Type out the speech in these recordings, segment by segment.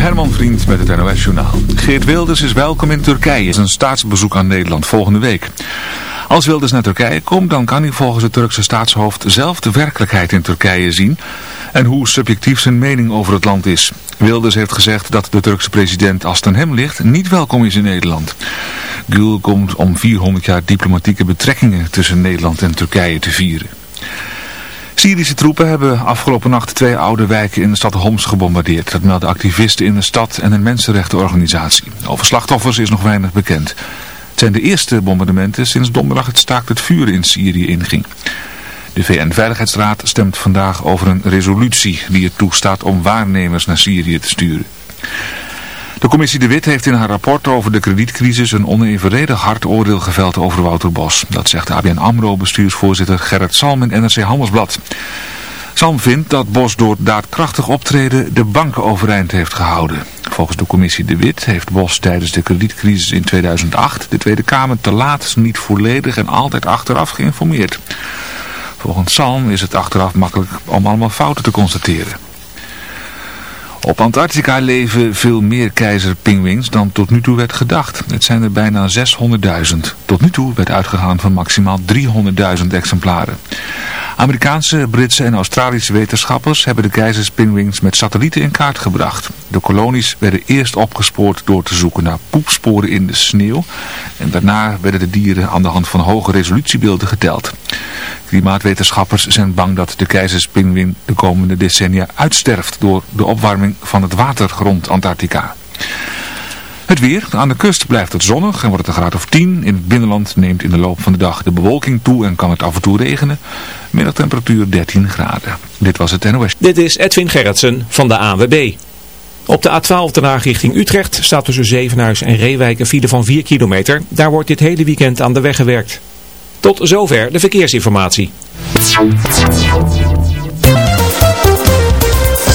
Herman Vriend met het NOS Journaal. Geert Wilders is welkom in Turkije. Zijn staatsbezoek aan Nederland volgende week. Als Wilders naar Turkije komt, dan kan hij volgens het Turkse staatshoofd zelf de werkelijkheid in Turkije zien en hoe subjectief zijn mening over het land is. Wilders heeft gezegd dat de Turkse president, als het aan hem ligt, niet welkom is in Nederland. Gül komt om 400 jaar diplomatieke betrekkingen tussen Nederland en Turkije te vieren. Syrische troepen hebben afgelopen nacht twee oude wijken in de stad Homs gebombardeerd. Dat melden activisten in de stad en een mensenrechtenorganisatie. Over slachtoffers is nog weinig bekend. Het zijn de eerste bombardementen sinds donderdag het staakt het vuren in Syrië inging. De VN-veiligheidsraad stemt vandaag over een resolutie die het toestaat om waarnemers naar Syrië te sturen. De commissie De Wit heeft in haar rapport over de kredietcrisis een onevenredig hard oordeel geveld over Wouter Bos. Dat zegt ABN AMRO bestuursvoorzitter Gerrit Salm in NRC Handelsblad. Salm vindt dat Bos door daadkrachtig optreden de banken overeind heeft gehouden. Volgens de commissie De Wit heeft Bos tijdens de kredietcrisis in 2008 de Tweede Kamer te laat niet volledig en altijd achteraf geïnformeerd. Volgens Salm is het achteraf makkelijk om allemaal fouten te constateren. Op Antarctica leven veel meer keizerpingwings dan tot nu toe werd gedacht. Het zijn er bijna 600.000. Tot nu toe werd uitgegaan van maximaal 300.000 exemplaren. Amerikaanse, Britse en Australische wetenschappers hebben de keizerspingwings met satellieten in kaart gebracht. De kolonies werden eerst opgespoord door te zoeken naar poepsporen in de sneeuw. En daarna werden de dieren aan de hand van hoge resolutiebeelden geteld. Klimaatwetenschappers zijn bang dat de keizerspingwing de komende decennia uitsterft door de opwarming van het water rond Antarctica. Het weer. Aan de kust blijft het zonnig en wordt het een graad of 10. In het binnenland neemt in de loop van de dag de bewolking toe en kan het af en toe regenen. Middagtemperatuur 13 graden. Dit was het NOS. Dit is Edwin Gerritsen van de AWB. Op de A12 ten richting Utrecht staat tussen Zevenhuis en Reewijk een file van 4 kilometer. Daar wordt dit hele weekend aan de weg gewerkt. Tot zover de verkeersinformatie.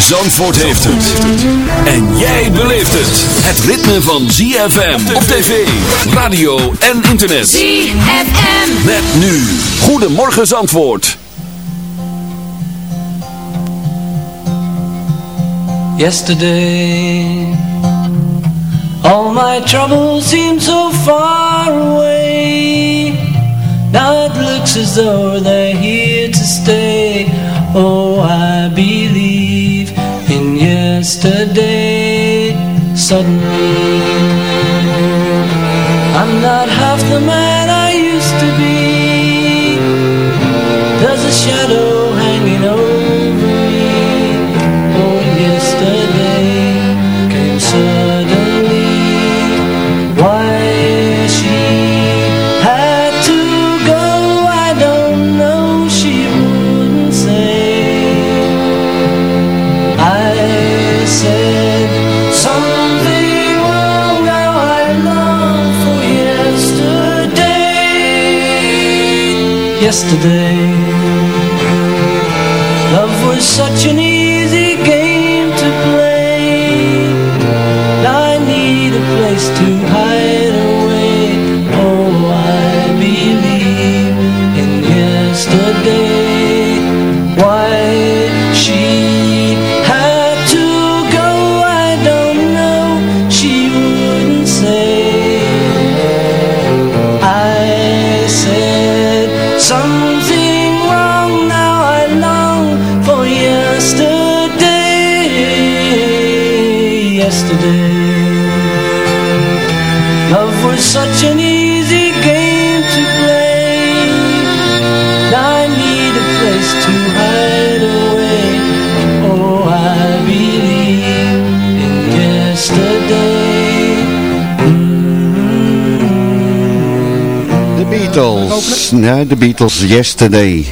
Zandvoort heeft het. En jij beleeft het. Het ritme van ZFM op tv, radio en internet. ZFM. Met nu. Goedemorgen Zandvoort. Yesterday All my troubles seem so far away Now it looks as though they're here to stay Oh, I believe yesterday Suddenly I'm not half the man Yesterday. Love was such an Beatles. De Beatles Yesterday.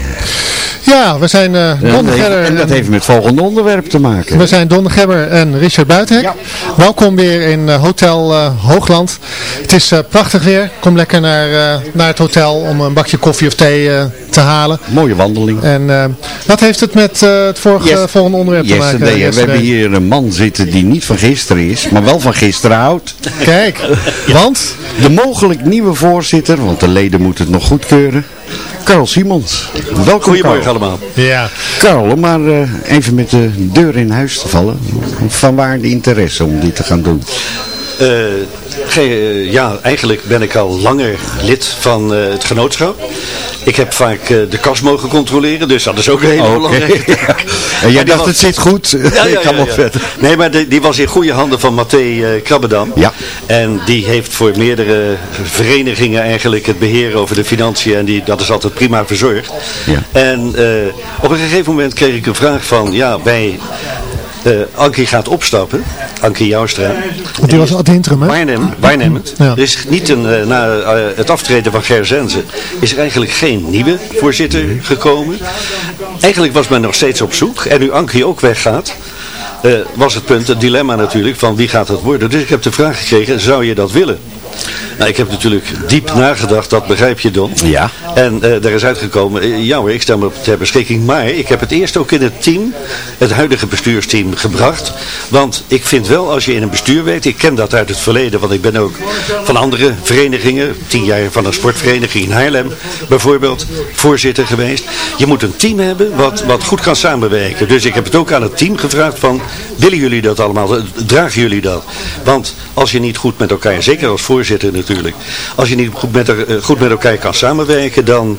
Ja, we zijn En, Don Gerber en dat heeft met het volgende onderwerp te maken. We zijn Don Gebber en Richard Buitenhek. Welkom weer in eh, Hotel eh, Hoogland. Het is prachtig weer. Kom lekker naar, naar het hotel om een bakje koffie of thee te halen. Mooie wandeling. En eh, wat heeft het met eh, het vorige, Yes- volgende onderwerp te maken? Yesterday. We hebben hier een man zitten die niet van gisteren is, maar wel van gisteren houdt. Kijk, want? De mogelijk nieuwe voorzitter, want de leden moeten het nog goedkeuren. Carl Simons. Welkom Goedemorgen allemaal. Ja. Carl, om maar eh, even met de deur in huis te vallen. Van waar de interesse om dit te gaan doen? Eh, eh, ja, eigenlijk ben ik al langer lid van eh, het genootschap. Ik heb vaak de kas mogen controleren, dus dat is ook een hele Oké. belangrijke. En jij dacht, was- het zit goed. Ja, ja, Ik kan ja, wel ja. verder. Nee, maar die, die was in goede handen van Mathé eh, Krabbedam. Ja. En die heeft voor meerdere verenigingen eigenlijk het beheer over de financiën. En die, dat is altijd prima verzorgd. Ja. En op een gegeven moment kreeg ik een vraag van, ja, wij... eh Ankie gaat opstappen, Ankie Joustra. Want die was ad interim, hè? Waarnem, waarnemend. Ja. Er is niet een, eh, na eh, het aftreden van Ger Zenze is er eigenlijk geen nieuwe voorzitter gekomen. Eigenlijk was men nog steeds op zoek. En nu Ankie ook weggaat, was het punt, het dilemma natuurlijk, van wie gaat het worden. Dus ik heb de vraag gekregen, zou je dat willen? Nou, ik heb natuurlijk diep nagedacht, dat begrijp je Don. Ja. En eh daar is uitgekomen, eh, ja hoor, ik stel me ter beschikking. Maar ik heb het eerst ook in het team, het huidige bestuursteam, gebracht. Want ik vind wel, als je in een bestuur werkt, ik ken dat uit het verleden, want ik ben ook van andere verenigingen, tien jaar van een sportvereniging in Haarlem bijvoorbeeld, voorzitter geweest. Je moet een team hebben wat, wat goed kan samenwerken. Dus ik heb het ook aan het team gevraagd van, willen jullie dat allemaal? Dragen jullie dat? Want als je niet goed met elkaar, zeker als voorzitter natuurlijk, als je niet goed met, er- eh, goed met elkaar kan samenwerken, dan,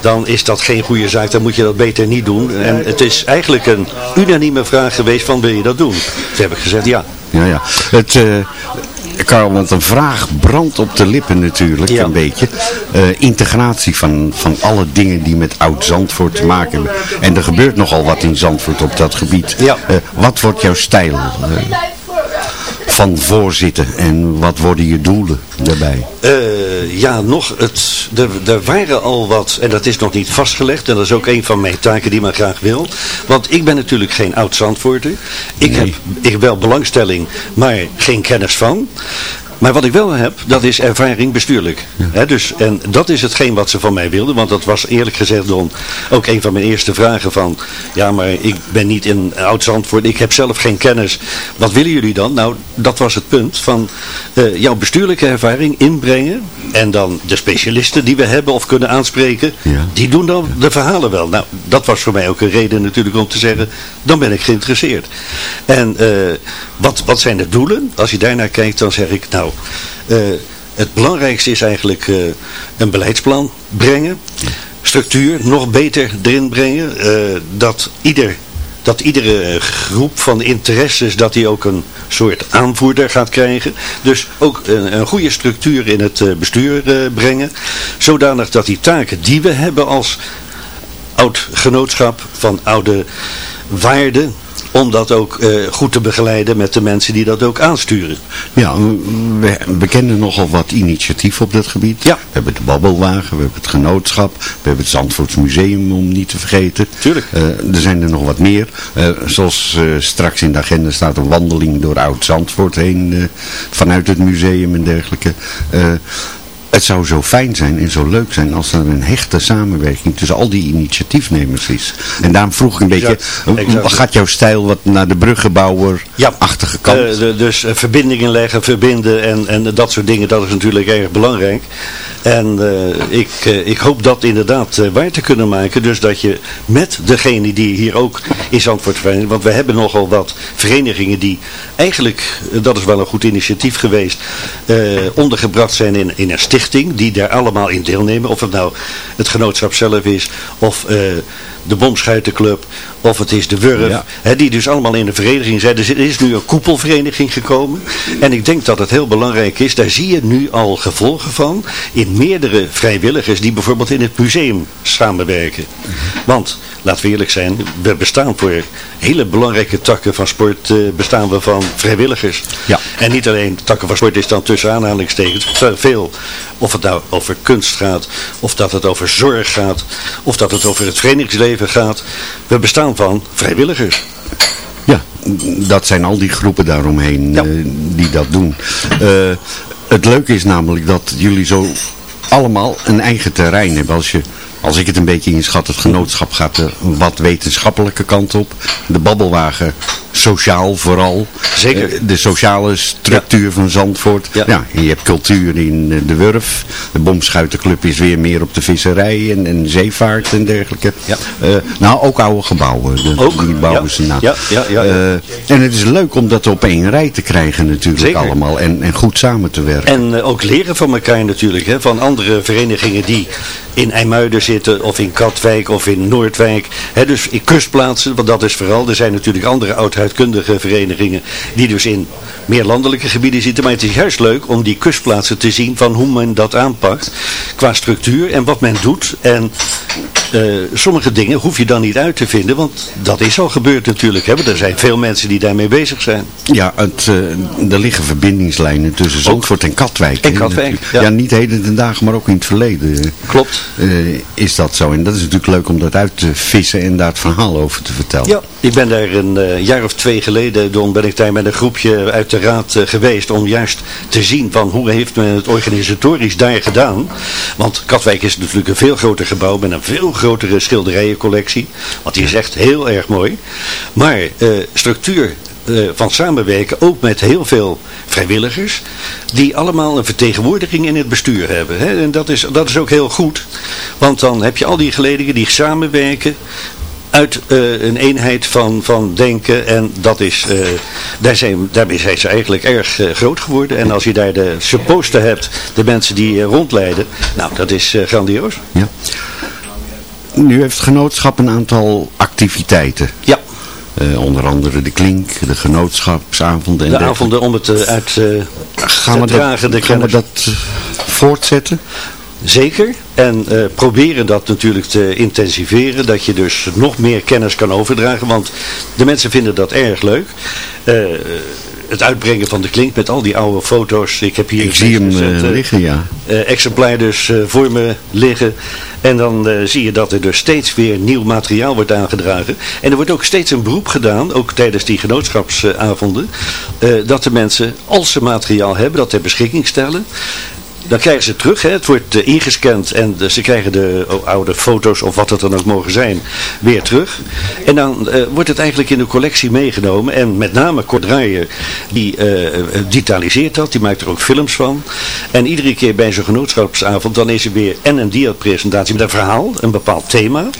dan is dat geen goede zaak. Dan moet je dat beter niet doen. En het is eigenlijk een unanieme vraag geweest van, wil je dat doen? Toen heb ik gezegd, ja. Ja, ja. Het, eh Karel, want een vraag brandt op de lippen natuurlijk, Ja. een beetje. Eh, integratie van, van alle dingen die met oud-Zandvoort te maken hebben. En er gebeurt nogal wat in Zandvoort op dat gebied. Ja. Wat wordt jouw stijl van voorzitter en wat worden je doelen daarbij? Eh, ja, nog, het, er, er waren al wat, en dat is nog niet vastgelegd, en dat is ook een van mijn taken die men graag wil. Want ik ben natuurlijk geen oud-Zandvoorter. Ik, heb, ik heb wel belangstelling, maar geen kennis van. Maar wat ik wel heb, dat is ervaring bestuurlijk. Dus, en dat is hetgeen wat ze van mij wilden. Want dat was eerlijk gezegd Don, ook een van mijn eerste vragen van... Ja, maar ik ben niet in oud-Zandvoort. Ik heb zelf geen kennis. Wat willen jullie dan? Nou, dat was het punt van eh, jouw bestuurlijke ervaring inbrengen. En dan de specialisten die we hebben of kunnen aanspreken. Ja. Die doen dan de verhalen wel. Nou, dat was voor mij ook een reden natuurlijk om te zeggen... Dan ben ik geïnteresseerd. En eh, wat, wat zijn de doelen? Als je daarnaar kijkt, dan zeg ik... Nou, eh, het belangrijkste is eigenlijk eh, een beleidsplan brengen. Structuur nog beter erin brengen. eh, dat ieder dat iedere groep van interesses, dat die ook een soort aanvoerder gaat krijgen. Dus ook een, een goede structuur in het bestuur brengen. Zodanig dat die taken die we hebben als oud genootschap van oude waarden, om dat ook eh, goed te begeleiden met de mensen die dat ook aansturen. Ja, we, we kennen nogal wat initiatief op dat gebied. Ja. We hebben de babbelwagen, we hebben het genootschap, we hebben het Zandvoorts Museum om niet te vergeten. Tuurlijk. Eh, er zijn er nog wat meer. Eh, zoals straks in de agenda staat een wandeling door Oud-Zandvoort heen, vanuit het museum en dergelijke. Het zou zo fijn zijn en zo leuk zijn als er een hechte samenwerking tussen al die initiatiefnemers is. En daarom vroeg ik een beetje, Exact, exact. gaat jouw stijl wat naar de bruggenbouwer-achtige kant? Eh, dus eh, verbindingen leggen, verbinden en, en dat soort dingen, dat is natuurlijk erg belangrijk. En eh, ik, ik hoop dat inderdaad waar te kunnen maken. Dus dat je met degene die hier ook in Zandvoort verenigd, want we hebben nogal wat verenigingen die eigenlijk, dat is wel een goed initiatief geweest, ondergebracht zijn in, in een stichting die daar allemaal in deelnemen. Of het nou het genootschap zelf is of... eh, de Bomschuitenclub of het is de Wurf. Ja. Hè, die dus allemaal in een vereniging zijn. Dus er is nu een koepelvereniging gekomen. En ik denk dat het heel belangrijk is, daar zie je nu al gevolgen van, in meerdere vrijwilligers die bijvoorbeeld in het museum samenwerken. Want, laten we eerlijk zijn, we bestaan voor hele belangrijke takken van sport, eh, bestaan we van vrijwilligers. Ja. En niet alleen takken van sport is dan tussen aanhalingstekens veel. Of het nou over kunst gaat, of dat het over zorg gaat, of dat het over het verenigingsleven gaat. We bestaan van vrijwilligers. Ja, dat zijn al die groepen daaromheen Ja. eh, die dat doen. Eh, het leuke is namelijk dat jullie zo allemaal een eigen terrein hebben. Als, je, als ik het een beetje inschat, het genootschap gaat de wat wetenschappelijke kant op. De babbelwagen sociaal vooral. Zeker. Eh, de sociale structuur van Zandvoort. Ja. Je hebt cultuur in eh, de Wurf. De Bomschuitenclub is weer meer op de visserij en, en zeevaart en dergelijke. Ja. Eh, nou, ook oude gebouwen. De, Ook, Die bouwen ze na. Ja, ja, ja, en het is leuk om dat op één rij te krijgen natuurlijk Zeker. allemaal. En, en goed samen te werken. En ook leren van elkaar natuurlijk. Hè, van andere verenigingen die in IJmuiden zitten. Of in Katwijk of in Noordwijk. Dus in kustplaatsen. Want dat is vooral. Er zijn natuurlijk andere oudheidkundige verenigingen. Die dus in meer landelijke gebieden zitten. Maar het is juist leuk om die kustplaatsen te zien. Van hoe men dat aanpakt. Qua structuur en wat men doet. En eh, sommige dingen hoef je dan niet uit te vinden. Want dat is al gebeurd natuurlijk. Hè, er zijn veel mensen die daarmee bezig zijn. Ja, het, eh, er liggen verbindingslijnen tussen Zandvoort en Katwijk. En Katwijk, ja. ja. niet heden ten dagen, maar ook in het verleden. Klopt. eh, is dat zo. En dat is natuurlijk leuk om dat uit te vissen en daar het verhaal over te vertellen. Ja, ik ben daar een jaar of twee geleden, Don, ben ik daar met een groepje uit de raad geweest om juist te zien van hoe heeft men het organisatorisch daar gedaan. Want Katwijk is natuurlijk een veel groter gebouw met een veel grotere schilderijencollectie. Want die is echt heel erg mooi. Maar eh, structuur eh, van samenwerken, ook met heel veel vrijwilligers, die allemaal een vertegenwoordiging in het bestuur hebben. Hè? En dat is, dat is ook heel goed, want dan heb je al die geledingen die samenwerken, uit eh, een eenheid van, van denken en dat is, daar zijn, daarmee zijn ze eigenlijk erg groot geworden. En als je daar de supposten hebt, de mensen die rondleiden, nou dat is grandioos. Ja. Nu heeft het genootschap een aantal activiteiten. Ja, Eh, onder andere de klink, de genootschapsavonden en de avonden om het eh, uit Gaan we te dragen, de dat, gaan we dat eh, voortzetten? Zeker. En proberen dat natuurlijk te intensiveren. Dat je dus nog meer kennis kan overdragen. Want de mensen vinden dat erg leuk. Eh, het uitbrengen van de klink met al die oude foto's. Ik heb hier Ik zie hem eh, eh, liggen, ja. eh, exemplaar dus eh, voor me liggen. En dan eh, zie je dat er dus steeds weer nieuw materiaal wordt aangedragen. En er wordt ook steeds een beroep gedaan, ook tijdens die genootschapsavonden, eh, dat de mensen, als ze materiaal hebben, dat ter beschikking stellen. Dan krijgen ze terug, hè. het wordt eh, ingescand en de- ze krijgen de oh, oude foto's of wat het dan ook mogen zijn weer terug. En dan eh, wordt het eigenlijk in de collectie meegenomen en met name Kort die eh, eh, digitaliseert dat, die maakt er ook films van. En iedere keer bij zo'n genootschapsavond dan is er weer en een diapresentatie met een verhaal, een bepaald thema.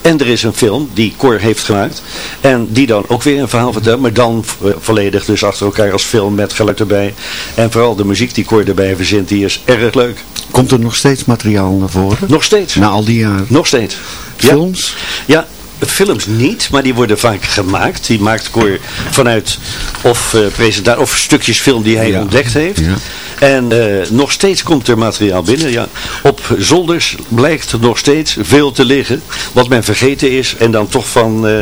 En er is een film die Cor heeft gemaakt. En die dan ook weer een verhaal vertelt. Maar dan eh, volledig dus achter elkaar als film met geluid erbij. En vooral de muziek die Cor erbij verzint, die is erg leuk. Komt er nog steeds materiaal naar voren? Nog steeds. Na al die jaren? Nog steeds. Ja. Films? Ja, films niet, maar die worden vaak gemaakt. Die maakt Cor vanuit of, eh presenta- of stukjes film die hij Ja. ontdekt heeft. Ja. En eh, nog steeds komt er materiaal binnen. Ja. Op zolders blijkt nog steeds veel te liggen. Wat men vergeten is en dan toch van eh,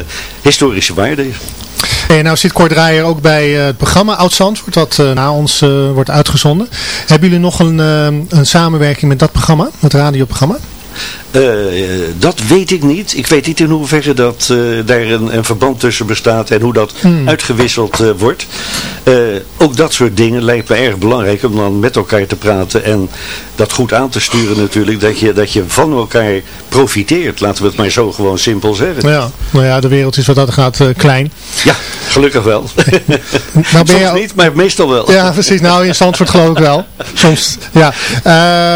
historische waarde is. En nou zit Cor Draaier ook bij eh, het programma Oud Zandvoort, dat na ons wordt uitgezonden. Hebben jullie nog een, een samenwerking met dat programma, het radioprogramma? Eh, dat weet ik niet. Ik weet niet in hoeverre dat, eh, daar een, een verband tussen bestaat en hoe dat uitgewisseld eh, wordt. Ook dat soort dingen lijkt me erg belangrijk om dan met elkaar te praten en dat goed aan te sturen natuurlijk. Dat je, dat je van elkaar profiteert, laten we het maar zo gewoon simpel zeggen. Ja, nou ja, de wereld is wat dat gaat klein. Ja, gelukkig wel. Nou ben Soms je, niet, maar meestal wel. Ja, precies. Nou, in Zandvoort geloof ik wel. Soms, ja.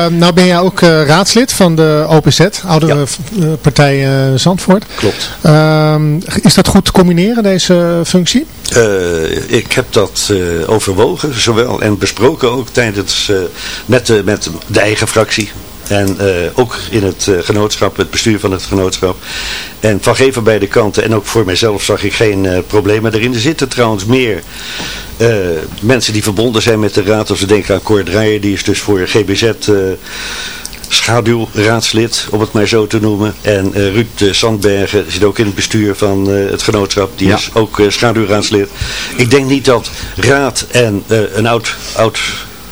Nou ben jij ook raadslid van de OPZ, Oudere Ja. eh, Partij eh, Zandvoort. Klopt. Ehm, is dat goed te combineren, deze functie? Eh, ik heb dat eh, overwogen, zowel en besproken ook tijdens, eh, met, de, met de eigen fractie. En eh, ook in het eh, genootschap, het bestuur van het genootschap. En van geen van beide kanten. En ook voor mijzelf zag ik geen eh, problemen erin. Er zitten trouwens meer eh, mensen die verbonden zijn met de raad. Als we denken aan Cor Draaier, die is dus voor GBZ... schaduwraadslid, om het maar zo te noemen. En eh, Ruud Sandbergen zit ook in het bestuur van eh, het genootschap. Die Ja. is ook eh, schaduwraadslid. Ik denk niet dat raad en een oud, oud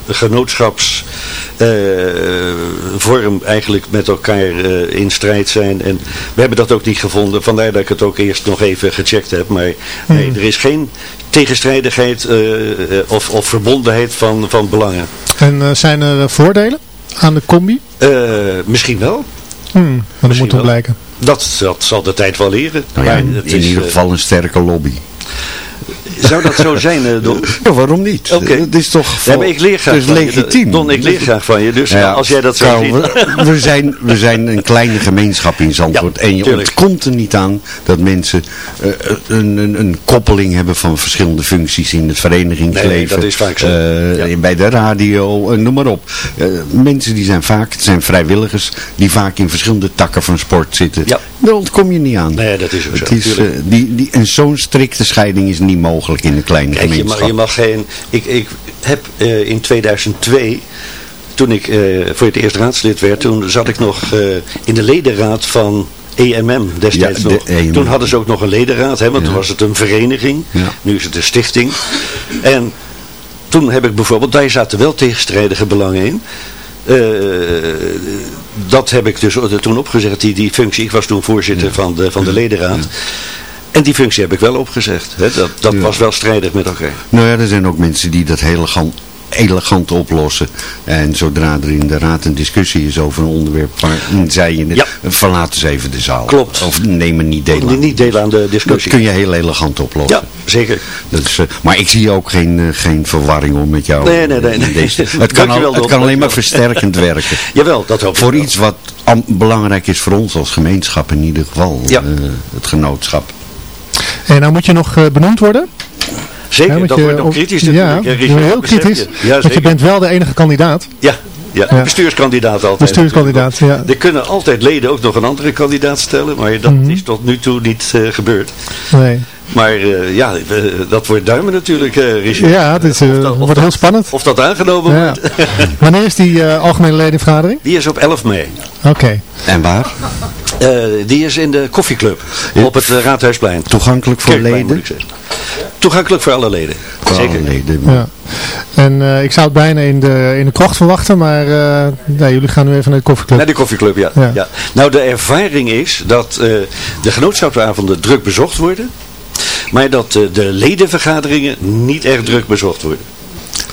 genootschaps eh, vorm eigenlijk met elkaar in strijd zijn. En we hebben dat ook niet gevonden. Vandaar dat ik het ook eerst nog even gecheckt heb. Maar nee, er is geen tegenstrijdigheid of, of verbondenheid van, van belangen. En zijn er voordelen aan de combi? Eh, misschien wel. Hmm, maar dat Misschien moet toch wel. blijken. Dat, dat zal de tijd wel leren. Nou ja, Maar in, ieder eh, geval een sterke lobby. Zou dat zo zijn, eh, Don? Ja, waarom niet? Oké. Het is toch Ja, maar ik leer graag het is van je. legitiem. Don, ik leer graag van je. Dus Ja, als jij dat zo ziet... we, we zijn, we zijn een kleine gemeenschap in Zandvoort. En je tuurlijk. ontkomt er niet aan dat mensen eh, een, een, een koppeling hebben van verschillende functies in het verenigingsleven. Nee, dat is vaak zo. Eh. Bij de radio, noem maar op. Mensen die zijn vaak, het zijn vrijwilligers, die vaak in verschillende takken van sport zitten. Ja. Daar ontkom je niet aan. Nee, dat is ook zo, Het is, die, die, en zo'n strikte scheiding is niet mogelijk in een kleine Kijk, je mag, je mag geen... Ik, ik heb eh, in 2002... Toen ik eh, voor het eerst raadslid werd, toen zat ik nog eh, in de ledenraad van EMM destijds Ja, de nog. EMM. Toen hadden ze ook nog een ledenraad, hè, want toen was het een vereniging. Ja. Nu is het een stichting. En toen heb ik bijvoorbeeld, daar zaten wel tegenstrijdige belangen in. Dat heb ik dus toen opgezegd, die, die functie. Ik was toen voorzitter van de, van de ledenraad. En die functie heb ik wel opgezegd. Hè. Dat, dat Ja. was wel strijdig met elkaar. Nou ja, er zijn ook mensen die dat heel elegant, elegant oplossen. En zodra er in de raad een discussie is over een onderwerp waarin zij je het, Ja. verlaten ze even de zaal. Klopt. Of nemen niet deel aan. niet delen aan de Dat discussie. kun je heel elegant oplossen. Ja, zeker. Dat is, eh, maar ik zie ook geen, eh, geen verwarring om met jou. Nee, nee, nee, in nee. Deze, het kan, al, het kan alleen maar versterkend werken. Jawel, dat hoop ik Voor iets wat belangrijk is voor ons als gemeenschap in ieder geval. Ja. eh, het genootschap. En nou moet je nog eh, benoemd worden. Zeker, want dat je- wordt op- kritisch Ja, natuurlijk. je Richard, heel kritisch. Ja, want je bent wel de enige kandidaat. Ja, ja, Ja. bestuurskandidaat altijd. Bestuurskandidaat, ja. Er kunnen altijd leden ook nog een andere kandidaat stellen, maar dat Mhm. is tot nu toe niet eh, gebeurd. Nee. Maar eh, ja, eh, dat wordt duimen natuurlijk, eh Richard. Ja, het is, eh, Of dat- of wordt dat- heel spannend. Of dat aangenomen Ja. wordt. Wanneer is die eh, algemene ledenvergadering? Die is op 11 mei. Oké. En waar? Eh, die is in de koffieclub op het eh, Raadhuisplein. Toegankelijk voor Kerkplein, leden? moet ik zeggen. Toegankelijk voor alle leden. Voor alle Zeker. leden. Ja. En eh, ik zou het bijna in de, in de krocht verwachten, maar eh, nee, jullie gaan nu even naar de koffieclub. Naar de koffieclub, ja. Ja. ja. Nou, de ervaring is dat eh, de genootschapsavonden druk bezocht worden. Maar dat eh, de ledenvergaderingen niet erg druk bezocht worden.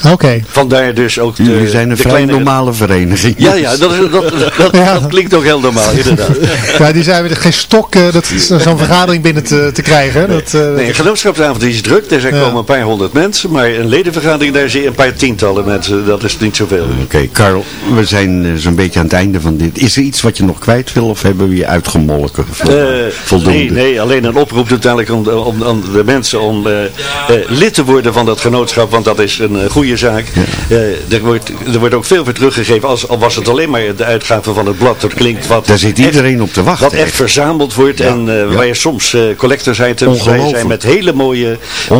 Oké. Vandaar dus ook de, Jullie zijn een vrij kleine... normale vereniging. Ja, ja, dat, is, dat, dat, Ja. dat klinkt ook heel normaal, inderdaad. Ja, die zijn weer geen stok eh, dat zo'n vergadering binnen te, te krijgen. Dat, eh, Nee, een genootschapsavond is druk, daar zijn Ja. komen een paar honderd mensen. Maar een ledenvergadering, daar zie je een paar tientallen mensen. Dat is niet zoveel. Oké, Karel, we zijn eh, zo'n beetje aan het einde van dit. Is er iets wat je nog kwijt wil of hebben we je uitgemolken? Voldoende. nee, nee, alleen een oproep uiteindelijk om, om, om de mensen om lid te worden van dat genootschap, want dat is een eh, goede zaak. Eh, er, wordt, er wordt ook veel voor teruggegeven, als, al was het alleen maar de uitgave van het blad. Dat klinkt wat... Daar zit iedereen op te wachten. Wat echt echt. verzameld wordt en eh, ja. waar je soms eh collectors items bij zijn met hele mooie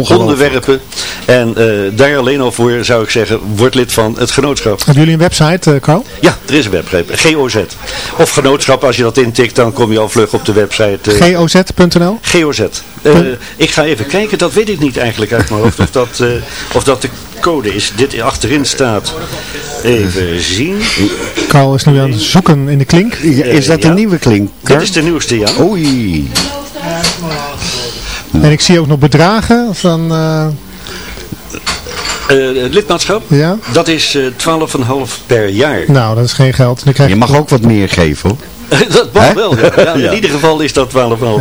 onderwerpen. En eh, daar alleen al voor zou ik zeggen, word lid van het genootschap. Hebben jullie een website, Carl? Ja, er is een website, GOZ. Of genootschap, als je dat intikt, dan kom je al vlug op de website. eh, goz.nl? GOZ. Eh, ik ga even kijken, dat weet ik niet eigenlijk uit mijn hoofd. Of dat, eh, of dat de code is. Dit achterin staat. Even zien. Carl is nu aan het zoeken in de klink. Ja, is dat ja. een nieuwe klink? Dit is de nieuwste, ja. Oei. En ik zie ook nog bedragen van... eh, Eh, het lidmaatschap, ja? dat is eh 12,5 per jaar. Nou, dat is geen geld. Dan krijg Je mag ook wat meer geven hoor. dat mag wel, ja. Ja, In Ja. ieder geval is dat 12,5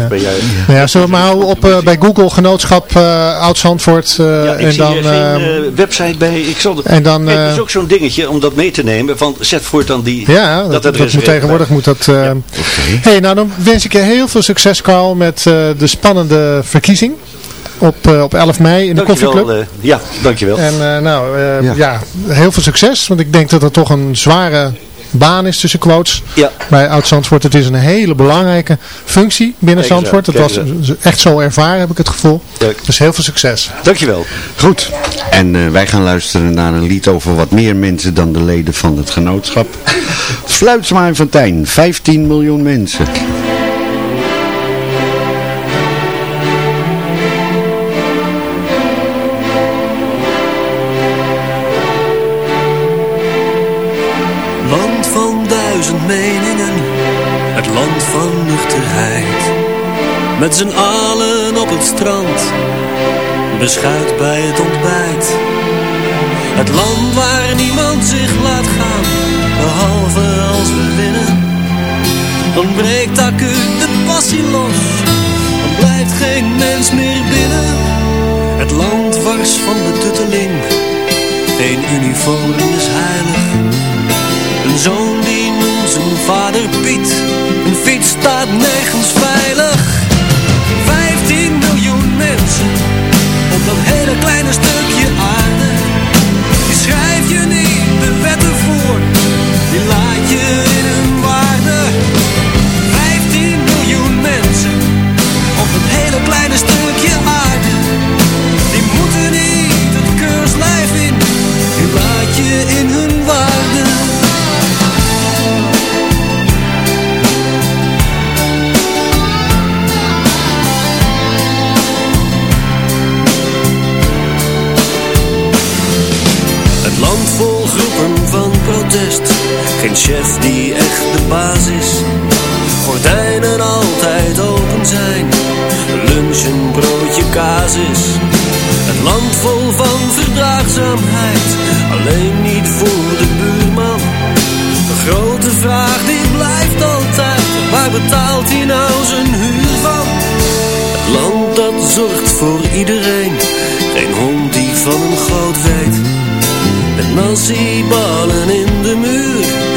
per jaar. Nou ja, zullen we maar houden op eh, bij Google genootschap eh Oud-Zandvoort. eh, Ja, ik en zie dan, geen website bij. Ik zal de... en dan, Kijk, dat is ook zo'n dingetje om dat mee te nemen. Van, zet voort dan die... ja, dat, dat, moet weer. tegenwoordig moet dat... eh hey, nou dan wens ik je heel veel succes Carl met eh, de spannende verkiezing. Op, eh, op 11 mei in de koffieclub. eh, ja, dankjewel. En eh, nou, eh, Ja. ja. heel veel succes. Want ik denk dat het toch een zware baan is tussen quotes Ja. bij Oud-Zandvoort. Het is een hele belangrijke functie binnen Kijk Zandvoort. Het aan, was echt zo ervaren, heb ik het gevoel. Leuk. Dus heel veel succes. Dankjewel. Goed. En eh, wij gaan luisteren naar een lied over wat meer mensen dan de leden van het genootschap. Fluitsma en Fontijn, 15 miljoen mensen. Duizend meningen, het land van nuchterheid. Met z'n allen op het strand, beschuit bij het ontbijt. Het land waar niemand zich laat gaan, behalve als we winnen. Dan breekt acuut de passie los, dan blijft geen mens meer binnen. Het land wars van betutteling, geen uniform is heilig. Een zoon die zijn vader Piet. Een fiets staat nergens veilig. 15 miljoen mensen op dat hele kleine stukje aarde. Die schrijf je niet de wetten voor, die Geen chef die echt de baas is. Gordijnen altijd open zijn. Lunch een broodje kaas is. Het land vol van verdraagzaamheid. Alleen niet voor de buurman. De grote vraag die blijft altijd. Waar betaalt hij nou zijn huur van? Het land dat zorgt voor iedereen. Geen hond die van een goot weet. Met nasi-ballen in de muur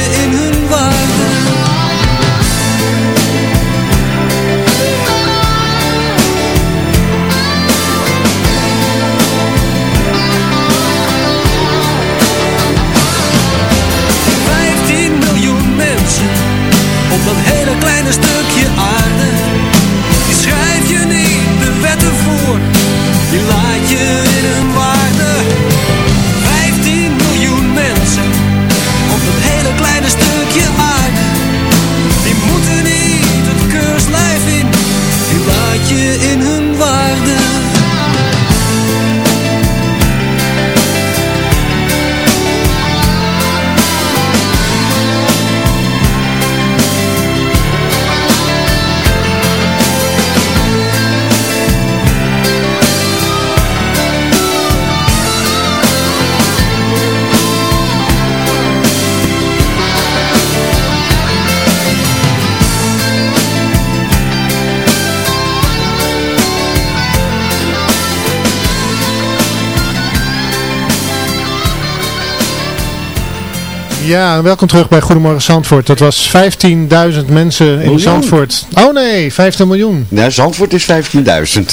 Ja, en welkom terug bij Goedemorgen Zandvoort. Dat was 15.000 mensen in Miljoen. Zandvoort. Oh nee, 15 miljoen. Ja, Zandvoort is 15.000.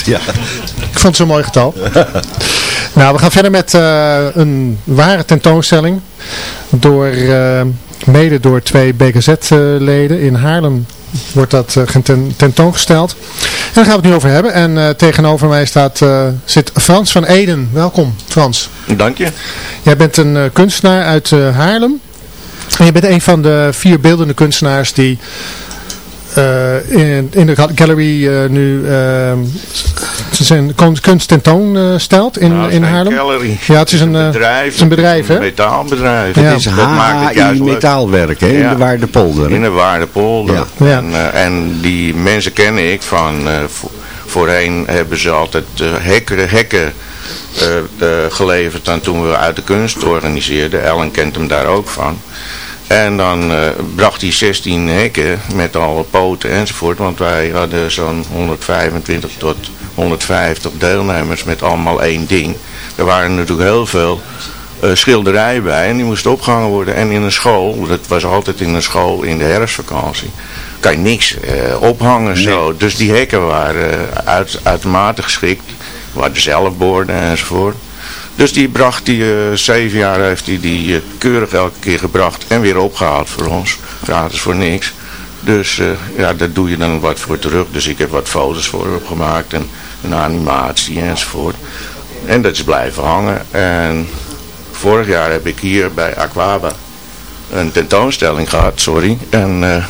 Ja. Ik vond het zo'n mooi getal. nou, we gaan verder met eh, een ware tentoonstelling. Door, eh, mede door twee BKZ-leden in Haarlem wordt dat eh, tentoongesteld. En daar gaan we het nu over hebben. En eh, tegenover mij staat, eh, zit Frans van Eden. Welkom Frans. Dank je. Jij bent een kunstenaar uit eh, Haarlem. En je bent een van de vier beeldende kunstenaars die eh, in, in de ga- gallery eh, nu eh, zijn kun- kunst tentoon stelt in, Nou, in Haarlem. gallery. Ja, het is een, bedrijf. het is een bedrijf, hè? Een metaalbedrijf. Ja. Het is Dat maakt het HHI juist metaalwerk hè, in Ja. de Waardepolder. hè? In de Waardepolder. Ja. Ja. En, eh, en die mensen ken ik van... eh, vo- voorheen hebben ze altijd hekken, hekken eh, eh, geleverd dan toen we uit de kunst organiseerden. Ellen kent hem daar ook van. En dan eh, bracht hij 16 hekken met alle poten enzovoort. Want wij hadden zo'n 125 tot 150 deelnemers met allemaal één ding. Er waren natuurlijk heel veel eh, schilderijen bij en die moesten opgehangen worden. En in een school, dat was altijd in een school in de herfstvakantie, kan je niks eh, ophangen zo. Dus die hekken waren uit, uitermate geschikt. We hadden zelfborden enzovoort. Dus die bracht die, eh, zeven jaar heeft hij die eh, keurig elke keer gebracht en weer opgehaald voor ons. Gratis voor niks. Dus eh, ja, daar doe je dan wat voor terug. Dus ik heb wat foto's voor hem gemaakt en een animatie enzovoort. En dat is blijven hangen. En vorig jaar heb ik hier bij Aquaba een tentoonstelling gehad, sorry. En,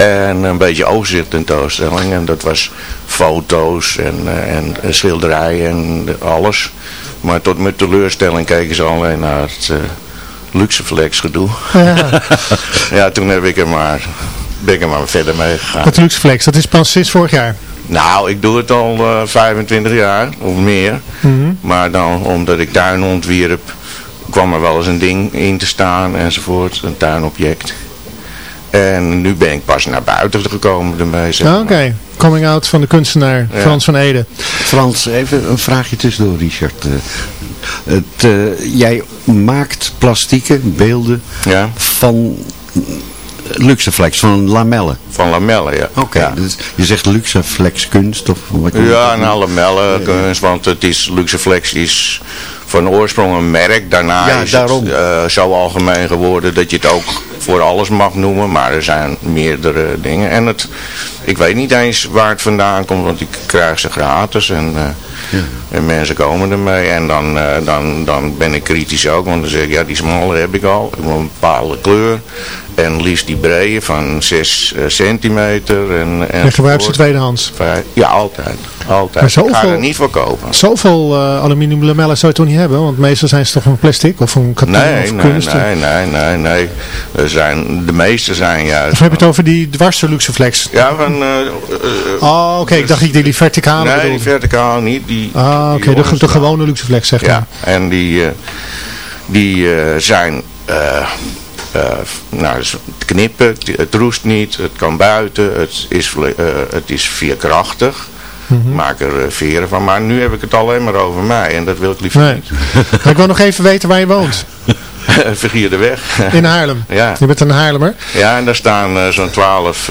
en een beetje overzicht tentoonstelling. En dat was foto's en, eh, en schilderijen en alles. Maar tot mijn teleurstelling keken ze alleen naar het uh, Luxeflex gedoe. Ja. ja, toen heb ik er maar, ben ik er maar verder mee gegaan. Het Luxeflex, dat is pas sinds vorig jaar. Nou, ik doe het al eh, 25 jaar of meer. Mhm. Maar dan, omdat ik tuin ontwierp, kwam er wel eens een ding in te staan enzovoort. Een tuinobject. En nu ben ik pas naar buiten gekomen ermee. zeg Ah, maar. Oké, coming out van de kunstenaar Ja. Frans van Ede. Frans, even een vraagje tussendoor, Richard. Eh, het, eh, jij maakt plastieken, beelden Ja. van Luxeflex, van lamellen. Van lamellen, ja. Oké, Ja. dus je zegt Luxeflex kunst of wat je Ja, nou lamellen kunst, want het is, Luxeflex is van oorsprong een merk. Daarna Ja, is daarom. het eh, zo algemeen geworden dat je het ook voor alles mag noemen. Maar er zijn meerdere dingen. En het, ik weet niet eens waar het vandaan komt, want ik krijg ze gratis. En, eh, en mensen komen ermee. En dan, eh, dan, dan ben ik kritisch ook, want dan zeg ik, ja die smalle heb ik al. Ik wil een bepaalde kleur. En liefst die brede van 6 centimeter. En, en En gebruik ze tweedehands. Ja, altijd. Altijd. Maar Ik ga zoveel- er niet voor kopen. Zoveel eh aluminium lamellen zou je toch niet hebben? Want meestal zijn ze toch van plastic of van karton Nee, of nee, kunst? nee, nee, nee, nee. Er zijn, de meeste zijn juist... Of heb je het over die dwarse Luxeflex? Ja, van... eh, eh, Oh, oké, ik dacht dat je die verticale nee, die verticaal niet. Die, Ah, die oké, de, gewone Luxeflex zeg maar. Ja, en die, eh, die eh, zijn... eh, nou, dus het knippen, het, roest niet, het kan buiten, het is, eh, het is veerkrachtig. Mhm. Maak er veren van, maar nu heb ik het alleen maar over mij en dat wil ik liever Nee. niet. Ik wil nog even weten waar je woont. Vergier de weg. In Haarlem. Ja. Je bent een Haarlemmer. Ja, en daar staan zo'n twaalf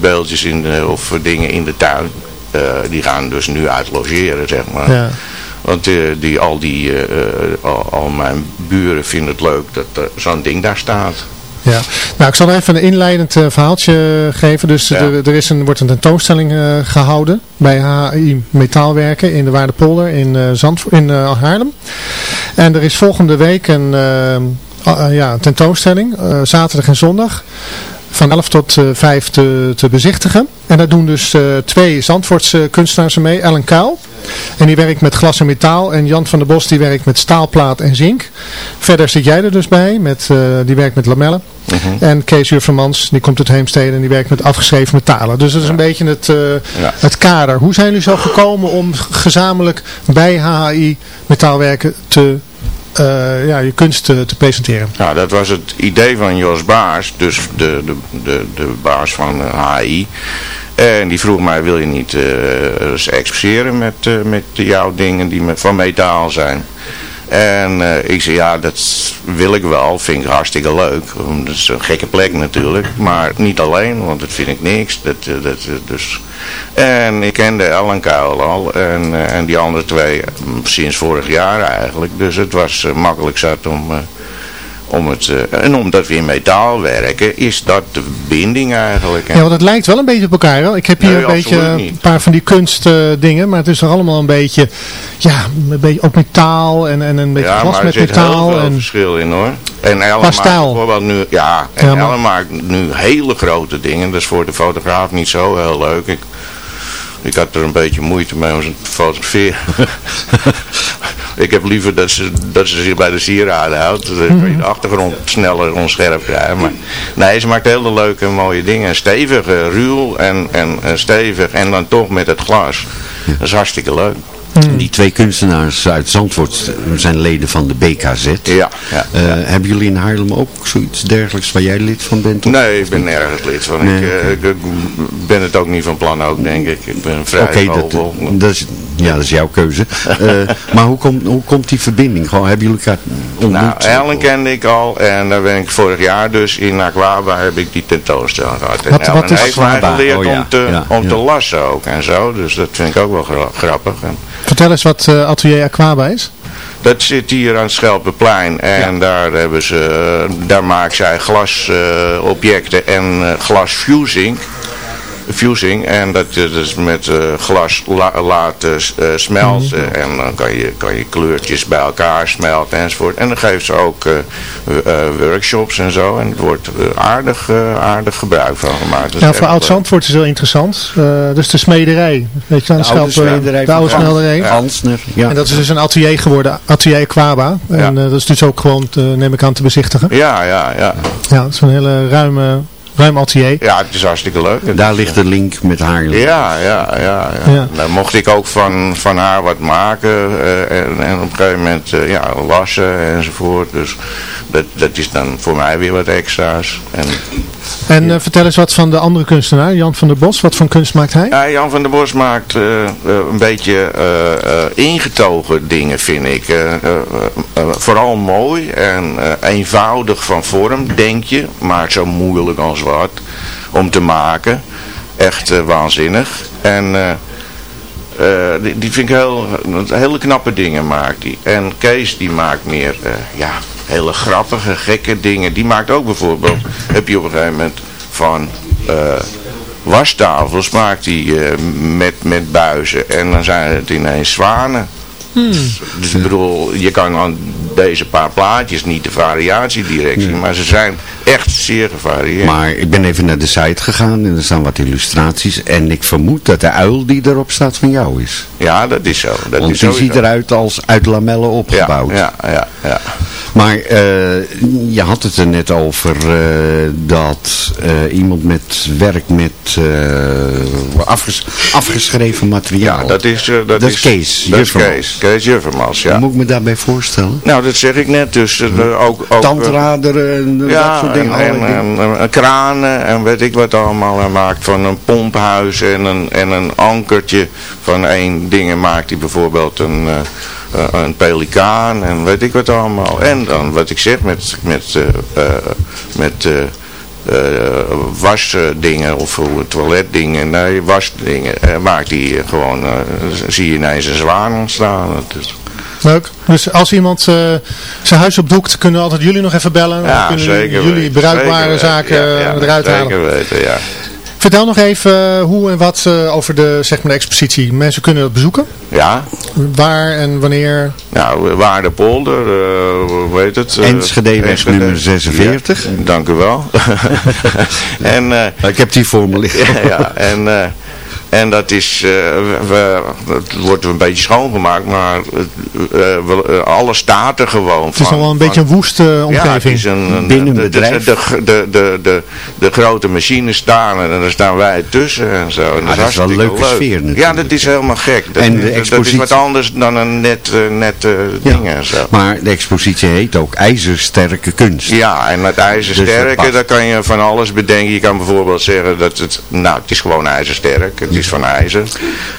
beeldjes in de, of dingen in de tuin. Eh, die gaan dus nu uit logeren, zeg maar. Ja. Want eh, die, al, die, eh, al, al mijn buren vinden het leuk dat zo'n ding daar staat. Ja. Nou, ik zal even een inleidend verhaaltje geven. Dus Ja. er, er is een, wordt een tentoonstelling eh, gehouden bij HI Metaalwerken in de Waardepolder in, Zandvo- in Haarlem. En er is volgende week een ja, tentoonstelling, zaterdag en zondag. Van 11 tot eh 5 te, te bezichtigen. En daar doen dus eh, twee Zandvoortse kunstenaars aan mee. Ellen Kuil. En die werkt met glas en metaal. En Jan van der Bos die werkt met staalplaat en zink. Verder zit jij er dus bij. Met, eh, die werkt met lamellen. En Kees Juffermans, die komt uit Heemstede en die werkt met afgeschreven metalen. Dus dat is een beetje het, eh, Ja. het kader. Hoe zijn jullie zo gekomen om gezamenlijk bij HHI metaalwerken te, eh, ja, je kunst te, te presenteren? Nou, dat was het idee van Jos Baars, dus de, de, de, de baas van eh, HI. En die vroeg mij, wil je niet eh, eens exposeren met, eh, met jouw dingen die van metaal zijn? En eh, ik zei, ja, dat wil ik wel, vind ik hartstikke leuk. Dat is een gekke plek natuurlijk, maar niet alleen, want dat vind ik niks. Dat, eh, dat, eh, dus... En ik kende Ellen Kuil al en, en die andere twee mm, sinds vorig jaar eigenlijk. Dus het was makkelijk zat om... eh, om het, eh, en omdat we in metaal werken, is dat de binding eigenlijk. Ja, want het lijkt wel een beetje op elkaar. Hè? Ik heb hier Nee, een beetje een paar van die kunstdingen, maar het is toch allemaal een beetje, ja, een beetje ook metaal en, en een beetje ja, glas maar er met zit heel metaal. veel En, verschil in hoor. En Ellen maakt bijvoorbeeld nu, ja, en Ja, maar- Ellen maakt nu hele grote dingen. Dat is voor de fotograaf niet zo heel leuk. Ik, ik had er een beetje moeite mee om ze te fotograferen. ik heb liever dat ze, dat ze zich bij de sieraden houdt. Mhm. je de achtergrond sneller onscherp krijgen. Maar nee, ze maakt hele leuke mooie dingen. Stevig, eh, ruw en, en, en stevig. En dan toch met het glas. Dat is hartstikke leuk. Die twee kunstenaars uit Zandvoort zijn leden van de BKZ. Ja, ja, Eh, Hebben jullie in Haarlem ook zoiets dergelijks waar jij lid van bent? of- Nee, ik ben nergens lid van. Nee, ik, eh, ik, ik ben het ook niet van plan ook, denk ik. Ik ben vrij Oké, dat, is, ja, dat is jouw keuze. Eh, maar hoe, komt hoe komt die verbinding? Gewoon, hebben jullie elkaar ontmoet? Nou, Ellen kende ik al en daar ben ik vorig jaar dus in Aquaba heb ik die tentoonstelling gehad. En Wat- Ellen wat is heeft mij geleerd Oh, ja, om te, ja, om te lassen ook en zo, dus dat vind ik ook wel gra- grappig. En Vertel eens wat eh, Atelier Aquaba is. dat zit hier aan het Schelpenplein en daar hebben ze, eh, daar maken zij glasobjecten en eh, glasfusing. Fusing en dat je dus met eh, glas la- laten eh, smelten en dan kan je, kan je kleurtjes bij elkaar smelten enzovoort. En dan geven ze ook eh, eh, workshops en zo en er wordt eh, aardig, eh, aardig gebruik van gemaakt. Ja, voor. Oud-Zandvoort is het heel interessant. Eh dus de smederij. Weet je, aan De oude smederij de oude van smederij. Hansner. Ja. En dat is dus een atelier geworden, Atelier Aquaba. En Ja. eh, dat is dus ook gewoon, te, neem ik aan, te bezichtigen. Ja, ja, ja. Ja, het is een hele ruime, ruim atelier. Ja, het is hartstikke leuk. Daar ligt de link met Haarlem. Ja, ja, ja. ja. Ja. Dan mocht ik ook van, van haar wat maken eh, en, en op een gegeven moment eh, ja, lassen enzovoort. Dus dat, dat is dan voor mij weer wat extra's. En, En eh, vertel eens wat van de andere kunstenaar, Jan van der Bos. Wat voor kunst maakt hij? ja, Jan van der Bos maakt eh, eh, een beetje ingetogen dingen, vind ik. Vooral mooi en eenvoudig van vorm, denk je. Maar zo moeilijk als wat om te maken. Echt waanzinnig. En... die, die vind ik heel, hele knappe dingen maakt hij. En Kees die maakt meer, ja, hele grappige, gekke dingen. Die maakt ook bijvoorbeeld, heb je op een gegeven moment van eh, wastafels maakt hij eh, met, met buizen. En dan zijn het ineens zwanen. Dus ik bedoel, je kan aan deze paar plaatjes niet de variatie direct zien, maar ze zijn echt zeer gevarieerd. Maar ik ben even naar de site gegaan en er staan wat illustraties. En ik vermoed dat de uil die erop staat van jou is. ja, dat is zo. Dat Want is die sowieso. ziet eruit als uit lamellen opgebouwd. Ja, ja, ja. ja. Maar eh, je had het er net over eh, dat eh, iemand met werk met afges- afgeschreven materiaal. Ja, dat is, dat, Dat is Kees Dat is Juffermans. Kees, Kees Juffermans, ja. Hoe moet ik me daarbij voorstellen? Nou, dat zeg ik net. Dus eh, ook, ook Tandraderen en dat ja, soort dingen. en, en, dingen. en, en kranen en weet ik wat allemaal. Hij maakt van een pomphuis en een, en een ankertje van één ding. En maakt hij bijvoorbeeld een, een pelikaan en weet ik wat allemaal. En dan wat ik zeg met, met, eh, eh, met eh, eh, wasdingen of toiletdingen, nee, wasdingen, eh, maakt hij gewoon, eh, zie je ineens een zwaan ontstaan. Leuk. Dus als iemand eh, zijn huis opdoekt, kunnen altijd jullie nog even bellen. Ja, kunnen zeker jullie weten, bruikbare zeker zaken Ja, ja, eh, eruit zeker halen. weten, ja. Vertel nog even eh, hoe en wat eh, over de, zeg maar, de expositie. Mensen kunnen dat bezoeken. Ja, Waar en wanneer. nou, Waardepolder, eh hoe heet het? Eh, Enschedeweg Enschede. nummer 46. Ja, dank u wel. en, eh, Ik heb die voor me liggen. ja, ja, en, eh, en dat is, eh, we, het wordt een beetje schoongemaakt, maar het, eh, we- eh, alles staat er gewoon Het is van. wel een beetje een van- woeste ja, het omgeving. is een, een Binnen de, bedrijf. De, de, de, de, de, de grote machines staan en daar staan wij tussen en zo. En Ah, dat is wel een leuke leuk. sfeer Ja, natuurlijk. dat is helemaal gek. Dat, En de dat- dat is expositie- wat anders dan een net, net eh, Ja. ding en zo. Maar de expositie heet ook IJzersterke kunst. Ja, en Dus ijzersterke, past. daar kan je van alles bedenken. Je kan bijvoorbeeld zeggen dat het, nou het is gewoon ijzersterk, het is van ijzer.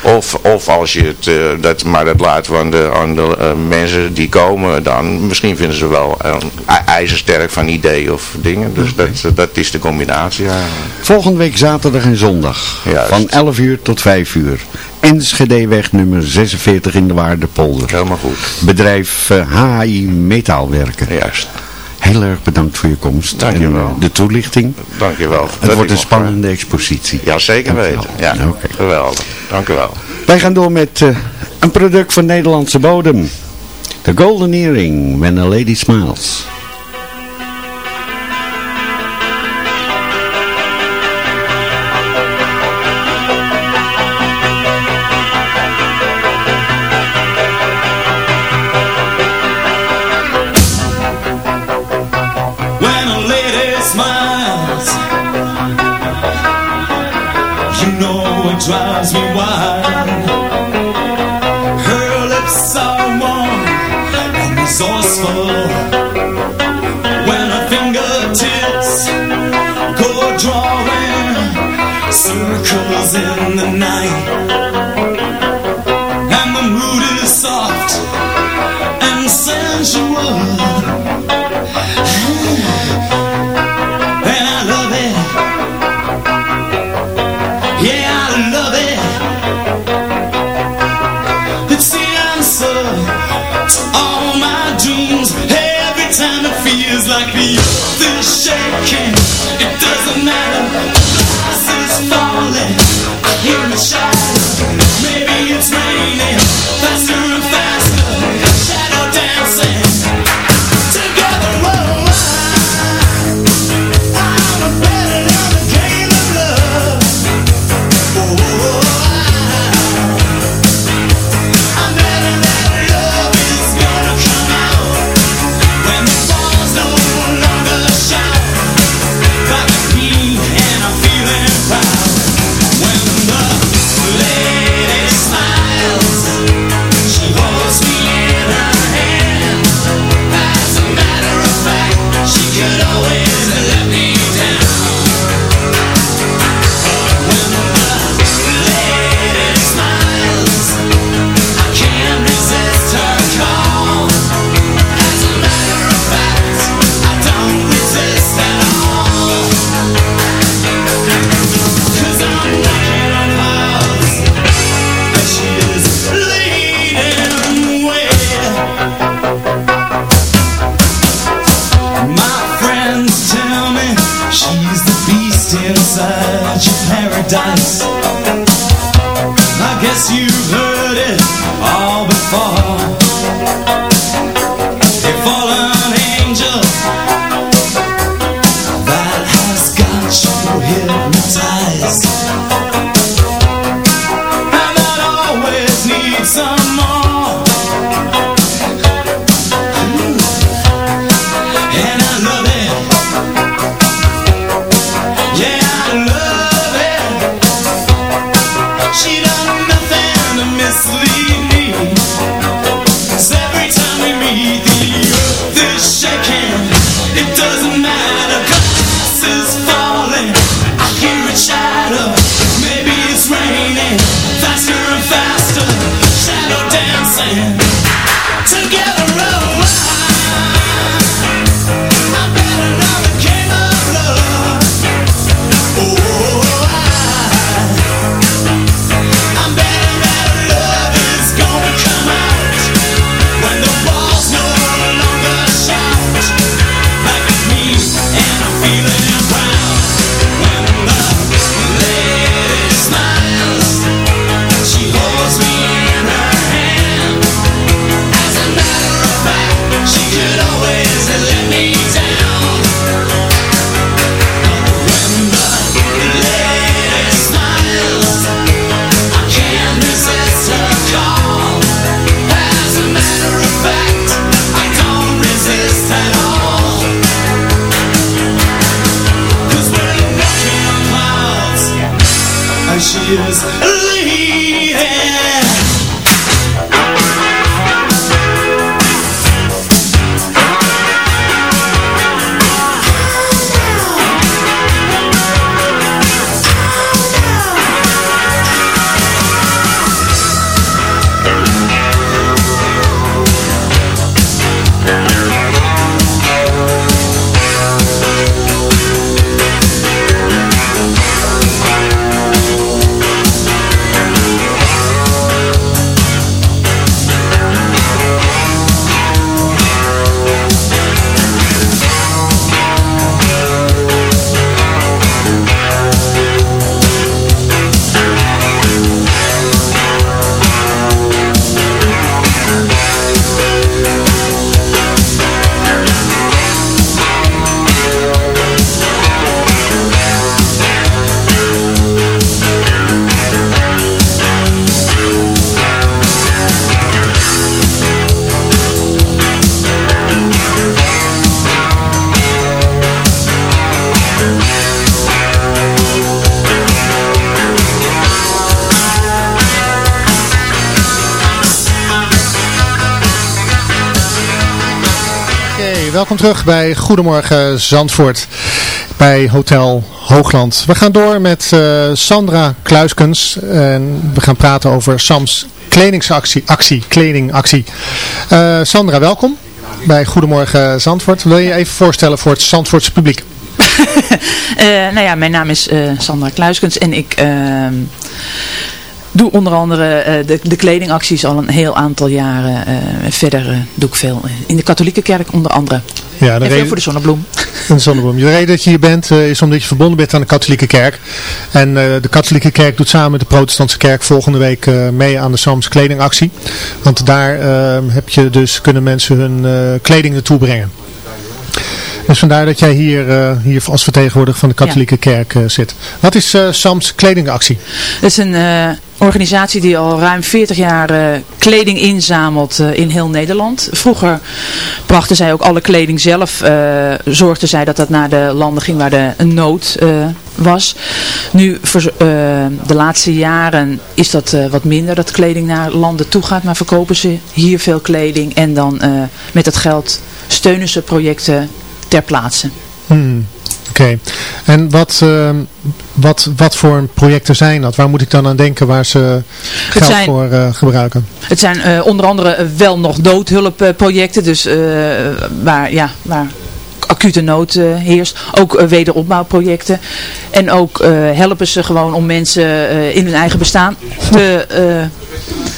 Of, of als je het, eh, dat, maar dat we aan de, aan de eh, mensen die komen dan, misschien vinden ze wel eh, i- ijzersterk van idee of dingen. Dus dat, dat is de combinatie. Volgende week zaterdag en zondag. Juist. Van 11 uur tot 5 uur. Enschedeweg nummer 46 in de Waardepolder. Helemaal goed. Bedrijf eh, HI Metaalwerken. Juist. Heel erg bedankt voor je komst. Dankjewel. En eh, de toelichting. Dankjewel. Het wordt een spannende expositie. Ja, zeker Dankjewel. weten. Ja, geweldig. Dank u wel. Wij gaan door met eh, een product van Nederlandse bodem. The Golden Earring, When a Lady Smiles. what drives me wild. Her lips are warm and resourceful. When her fingertips go drawing Circles in the night. can welkom terug bij Goedemorgen Zandvoort bij Hotel Hoogland. We gaan door met eh, Sandra Kluiskens en we gaan praten over Sams kledingactie, actie, kledingactie. Eh, Sandra, welkom bij Goedemorgen Zandvoort. Wil je even voorstellen voor het Zandvoortse publiek? Eh, nou ja, mijn naam is Sandra Kluiskens en ik ehm, doe onder andere eh, de, de kledingacties al een heel aantal jaren. Eh, verder eh, doe ik veel in de katholieke kerk onder andere. Ja, de en veel reden- voor de zonnebloem. Een zonnebloem. De reden dat je hier bent is omdat je verbonden bent aan de katholieke kerk. En de katholieke kerk doet samen met de protestantse kerk volgende week mee aan de Sams kledingactie. Want daar heb je dus, kunnen mensen hun kleding naartoe brengen. Dus vandaar dat jij hier, eh, hier als vertegenwoordiger van de katholieke kerk eh, zit. Wat is eh, Sams kledingactie? Het is een organisatie die al ruim 40 jaar kleding inzamelt in heel Nederland. Vroeger brachten zij ook alle kleding zelf. zorgden zij dat dat naar de landen ging waar de nood was. Nu, voor, de laatste jaren is dat wat minder, dat kleding naar landen toe gaat. Maar verkopen ze hier veel kleding en dan met dat geld steunen ze projecten ter plaatse. Hmm, Oké. En wat, eh, wat, wat voor projecten zijn dat? Waar moet ik dan aan denken waar ze geld zijn- voor eh, gebruiken? Het zijn eh, onder andere eh, wel nog noodhulpprojecten, dus waar, ja, waar acute nood heerst. Ook wederopbouwprojecten. En ook helpen ze gewoon om mensen in hun eigen bestaan te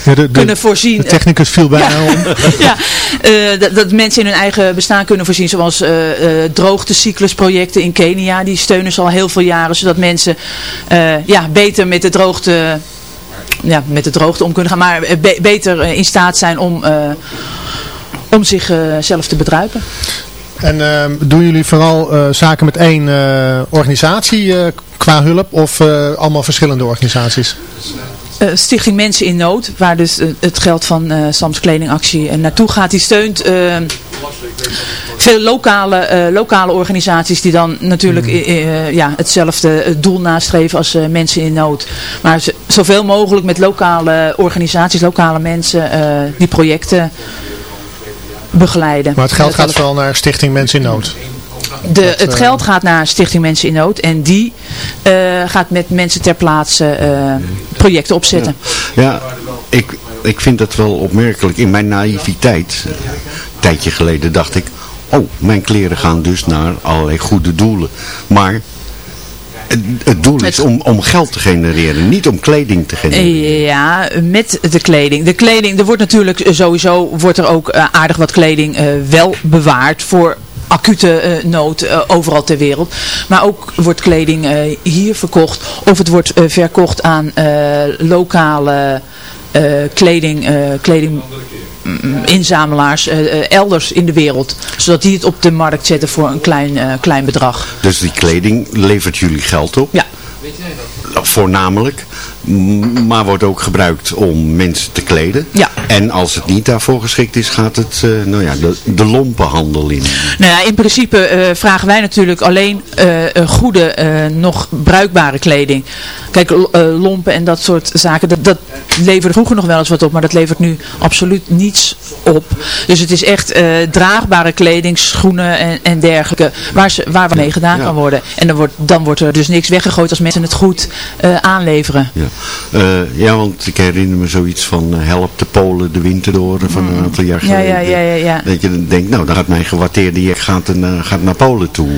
Ja, de, de- kunnen voorzien. De technicus viel bijna om. ja, eh, dat, dat mensen in hun eigen bestaan kunnen voorzien. Zoals eh eh droogtecyclusprojecten in Kenia. Die steunen ze al heel veel jaren. Zodat mensen eh, ja, beter met de droogte... Ja, met de droogte om kunnen gaan. Maar eh, be- beter eh, in staat zijn om, eh, om zichzelf zelf te bedruipen. En ehm, doen jullie vooral eh, zaken met één eh, organisatie eh, qua hulp of eh, allemaal verschillende organisaties? Eh, Stichting Mensen in Nood, waar dus eh, het geld van eh Sams Kledingactie naartoe gaat. Die steunt veel lokale, lokale organisaties die dan natuurlijk eh, ja, hetzelfde doel nastreven als mensen in nood. Maar zoveel mogelijk met lokale organisaties, lokale mensen die projecten begeleiden. Maar het geld gaat vooral naar Stichting Mensen in Nood. De, Dat, het eh, geld gaat naar Stichting Mensen in Nood en die eh, gaat met mensen ter plaatse eh, projecten opzetten. Ja, ik, ik vind dat wel opmerkelijk. In mijn naïviteit, een tijdje geleden dacht ik, oh, mijn kleren gaan dus naar allerlei goede doelen. Maar het, het doel is om, om geld te genereren, niet om kleding te genereren. Ja, met de kleding. De kleding, er wordt natuurlijk sowieso wordt er ook aardig wat kleding eh, wel bewaard voor acute eh, nood eh, overal ter wereld. Maar ook wordt kleding eh, hier verkocht of het wordt verkocht aan lokale kleding, kleding mm, inzamelaars eh, eh, elders in de wereld. Zodat die het op de markt zetten voor een klein, klein bedrag. Dus die kleding levert jullie geld op? Ja. Voornamelijk. Maar wordt ook gebruikt om mensen te kleden. Ja. En als het niet daarvoor geschikt is, gaat het eh, nou ja, de, de lompenhandel in. Nou ja, in principe eh, vragen wij natuurlijk alleen eh, goede, nog bruikbare kleding. Kijk, lompen en dat soort zaken, dat, dat leverde vroeger nog wel eens wat op, maar dat levert nu absoluut niets op. Dus het is echt draagbare kleding, schoenen en, en dergelijke, waar, ze, waar mee gedaan Ja. kan worden. En dan wordt, dan wordt er dus niks weggegooid als mensen het goed eh, aanleveren. Ja. Eh, ja, want ik herinner me zoiets van eh, help de Polen de winter door van een aantal jaar Mm. Ja, geleden. ja, ja, ja, ja. Dat je dan denkt, nou dan gaat mijn gewatteerde jek gaat, naar- gaat naar Polen toe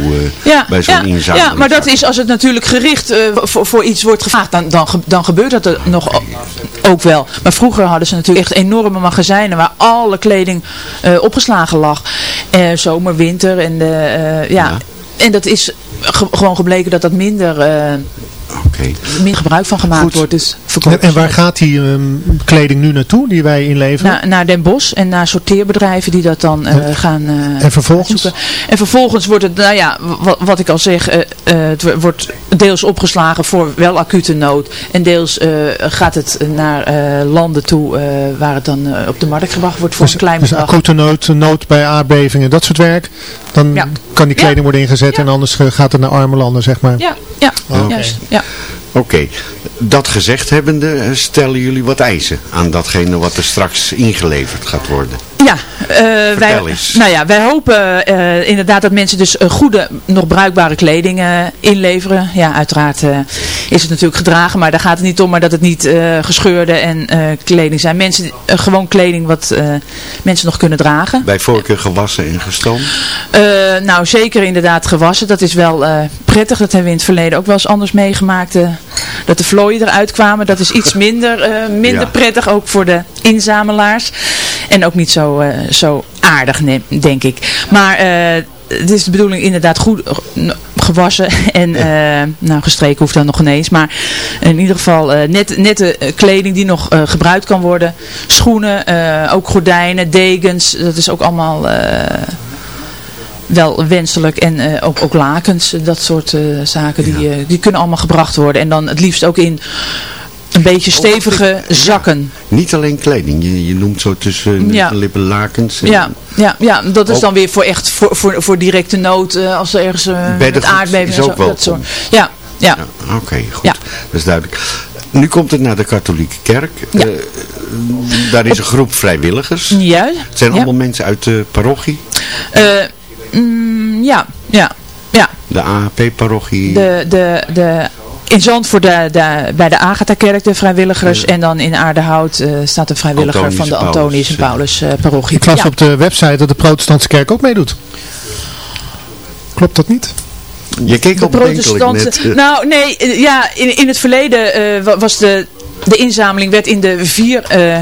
Ja, bij zo'n ja, inzameling. ja, maar dat is als het natuurlijk gericht voor, voor iets wordt gevraagd, dan, dan, dan gebeurt dat er nog ook wel. Maar vroeger hadden ze natuurlijk echt enorme magazijnen waar alle kleding opgeslagen lag. Zomer, winter en de, eh, ja. En dat is ge- gewoon gebleken dat dat minder, eh, minder gebruik van gemaakt wordt. Dus En, waar gaat die ehm, kleding nu naartoe die wij inleveren? Naar, naar Den Bosch en naar sorteerbedrijven die dat dan eh, gaan eh, en vervolgens? zoeken. En vervolgens wordt het, nou ja, wat, wat ik al zeg, eh, het wo- wordt deels opgeslagen voor wel acute nood. En deels eh, gaat het naar eh, landen toe eh, waar het dan op de markt gebracht wordt voor een klein Dus bedrag. acute nood, nood bij aardbevingen, dat soort werk. Dan Ja. kan die kleding Ja. worden ingezet en anders gaat het naar arme landen, zeg maar. Ja, ja, Oké. juist. Ja. Oké, dat gezegd hebbende, eh, stellen jullie wat eisen aan datgene wat er straks ingeleverd gaat worden. Ja, eh, wij, nou ja, wij hopen eh, inderdaad dat mensen dus goede, nog bruikbare kleding inleveren. Ja, uiteraard is het natuurlijk gedragen, maar daar gaat het niet om, maar dat het niet gescheurde en kleding zijn. Mensen, gewoon kleding wat mensen nog kunnen dragen. Bij voorkeur gewassen en gestoomd. Nou, zeker inderdaad gewassen. Dat is wel prettig. Dat hebben we in het verleden ook wel eens anders meegemaakt. Dat de vlooien eruit kwamen. Dat is iets minder, eh, minder Ja. prettig. Ook voor de inzamelaars. En ook niet zo, eh, zo aardig, denk ik. Maar eh, het is de bedoeling inderdaad goed gewassen. En nou, gestreken hoeft dan nog ineens. Maar in ieder geval eh, net, nette kleding die nog gebruikt kan worden. Schoenen, ook gordijnen, dekens. Dat is ook allemaal... wel wenselijk en eh, ook, ook lakens, dat soort eh, zaken, die, eh, die kunnen allemaal gebracht worden. En dan het liefst ook in een beetje stevige zakken. Niet alleen kleding. Je, je noemt zo tussen Ja. de lippen lakens. en- Ja, ja, ja, dat is Ook- dan weer voor echt voor, voor, voor directe nood als er ergens uh, Beddengoed aardbeving is zo. ook welkom. dat soort. Ja, ja. Oké, goed. Dat is duidelijk. Nu komt het naar de katholieke kerk. Ja. Daar is een groep vrijwilligers. Juist. Het zijn allemaal mensen uit de parochie. Eh, mm, ja, ja, ja. De AAP-parochie. De, de, de, in Zandvoort de, de, bij de Agatha-kerk de vrijwilligers. En dan in Aardehout eh, staat de vrijwilliger Antonius van de Antonius en Paulus eh, parochie. Ik las Ja. op de website dat de protestantse kerk ook meedoet. Klopt dat niet? Je keek de protestanten. net. Nou, nee, eh, ja, in, in het verleden eh, wa- was de, de inzameling werd in de vier eh,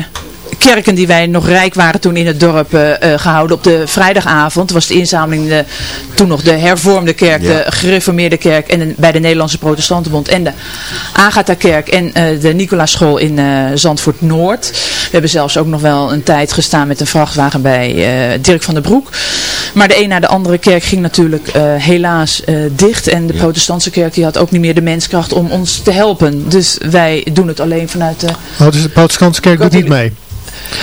kerken die wij nog rijk waren toen in het dorp eh, eh, gehouden. Op de vrijdagavond was de inzameling de, toen nog de hervormde kerk, Ja. de gereformeerde kerk en de- bij de Nederlandse Protestantenbond en de Agatha-kerk en eh, de Nicolaaschool in eh, Zandvoort Noord. We hebben zelfs ook nog wel een tijd gestaan met een vrachtwagen bij eh, Dirk van der Broek. Maar de een na de andere kerk ging natuurlijk eh, helaas eh, dicht. En de protestantse kerk die had ook niet meer de menskracht om ons te helpen. Dus wij doen het alleen vanuit de... Oh, dus de protestantse kerk doet niet mee.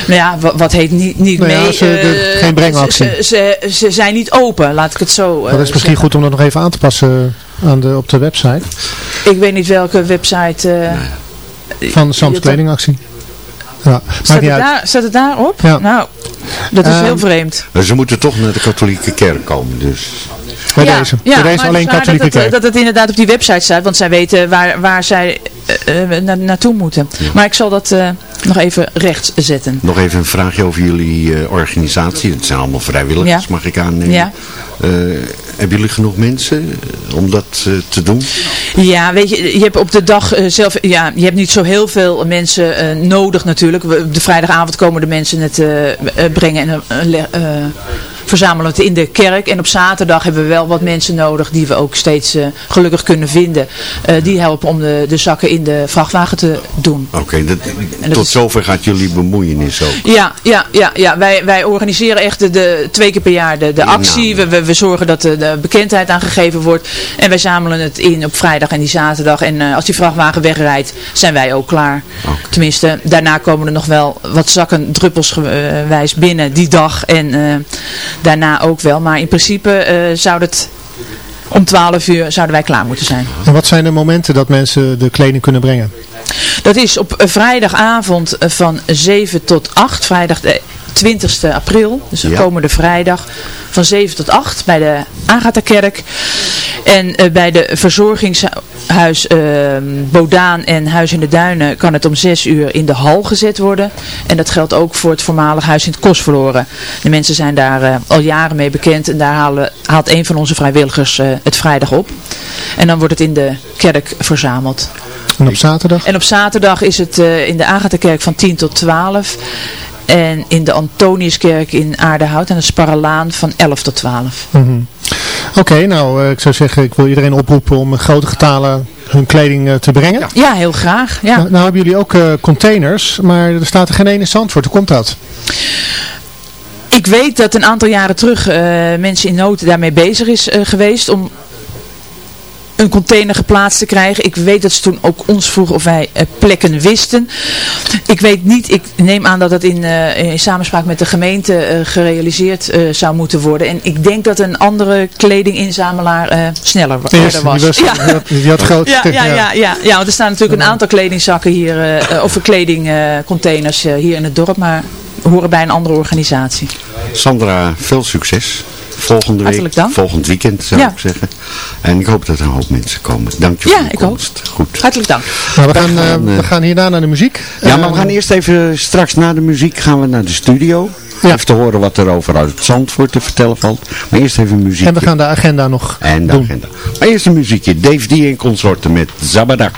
Nou ja, wa- wat heet niet, niet Nou ja, mee? ze- de- eh, geen brengactie. Ze, ze, ze zijn niet open, laat ik het zo eh, Dat is misschien goed om dat nog even aan te passen aan de, op de website. Ik weet niet welke website... eh, van de Sams Kledingactie. Ja, Staat het, daar, staat het daarop? Ja. Nou, dat is Ehm, heel vreemd. Maar Ze moeten toch naar de katholieke kerk komen. Dus. Bij ja, deze. ja, Bij deze maar alleen katholieke dat het, kerk. dat het inderdaad op die website staat, want zij weten waar, waar zij eh, eh, na- naartoe moeten. Maar ik zal dat eh, nog even rechts zetten. Nog even een vraagje over jullie eh, organisatie. Het zijn allemaal vrijwilligers, Ja. mag ik aannemen. Ja. Eh, hebben jullie genoeg mensen eh, om dat te doen? Ja, weet je, je hebt op de dag zelf, ja, je hebt niet zo heel veel mensen nodig natuurlijk. We- Op de vrijdagavond komen de mensen het brengen en le- verzamelen het in de kerk. En op zaterdag hebben we wel wat mensen nodig die we ook steeds eh, gelukkig kunnen vinden. Eh, die helpen om de, de zakken in de vrachtwagen te doen. Oké, dat tot is- zover gaat jullie bemoeienis ook. Ja, ja, ja, ja. Wij, wij organiseren echt de, de, twee keer per jaar de, de actie. We, we, we zorgen dat de, de bekendheid aangegeven wordt. En wij zamelen het in op vrijdag en die zaterdag. En eh, als die vrachtwagen wegrijdt, zijn wij ook klaar. Tenminste, daarna komen er nog wel wat zakken druppelsgewijs binnen die dag. En daarna ook wel. Maar in principe eh, zou het om 12 uur zouden wij klaar moeten zijn. En wat zijn de momenten dat mensen de kleding kunnen brengen? Dat is op eh, vrijdagavond eh, van 7 tot 8, vrijdag de 20 april, dus de Ja. komende vrijdag, van 7 tot 8 bij de Agatha-kerk. En eh, bij de verzorgingshuis eh, Bodaan en Huis in de Duinen kan het om 6 uur in de hal gezet worden. En dat geldt ook voor het voormalig huis in het Kos verloren. De mensen zijn daar eh, al jaren mee bekend en daar halen, haalt een van onze vrijwilligers eh, het vrijdag op. En dan wordt het in de kerk verzameld. En op zaterdag? En op zaterdag is het eh, in de Agatha-kerk van 10 tot 12. En in de Antoniuskerk in Aardehout en de Sparrelaan van 11 tot 12. Mhm. Oké, nou eh, ik zou zeggen, ik wil iedereen oproepen om in grote getalen hun kleding eh, te brengen. Ja, heel graag. Ja. Nou, nou hebben jullie ook eh, containers, maar er staat er geen één in Zandvoort. Hoe komt dat? Ik weet dat een aantal jaren terug mensen in nood daarmee bezig is geweest om een container geplaatst te krijgen. Ik weet dat ze toen ook ons vroegen of wij eh, plekken wisten. Ik weet niet, ik neem aan dat het in, eh, in samenspraak met de gemeente eh, gerealiseerd eh, zou moeten worden. En ik denk dat een andere kledinginzamelaar eh, sneller Eerst, was. die, was die had, die had groot Ja, stuk, ja, ja, ja, ja, want er staan natuurlijk een aantal kledingzakken hier, eh, of kledingcontainers hier in het dorp, maar horen bij een andere organisatie. Sandra, veel succes. Volgende week, Hartelijk dank. volgend weekend zou Ja. ik zeggen. En ik hoop dat er een hoop mensen komen. Dank je voor Ja, ik ook. komst. Goed. Hartelijk dank. Nou, we, gaan, eh, gaan, eh, we gaan hierna naar de muziek. Ja, maar Eh, we gaan eerst even, straks na de muziek gaan we naar de studio. Even te horen wat er over uit Zandvoort te vertellen valt. Maar eerst even muziek. En we gaan de agenda nog En de doen. agenda. Maar eerst een muziekje. Dave D en consorten met Zabadak.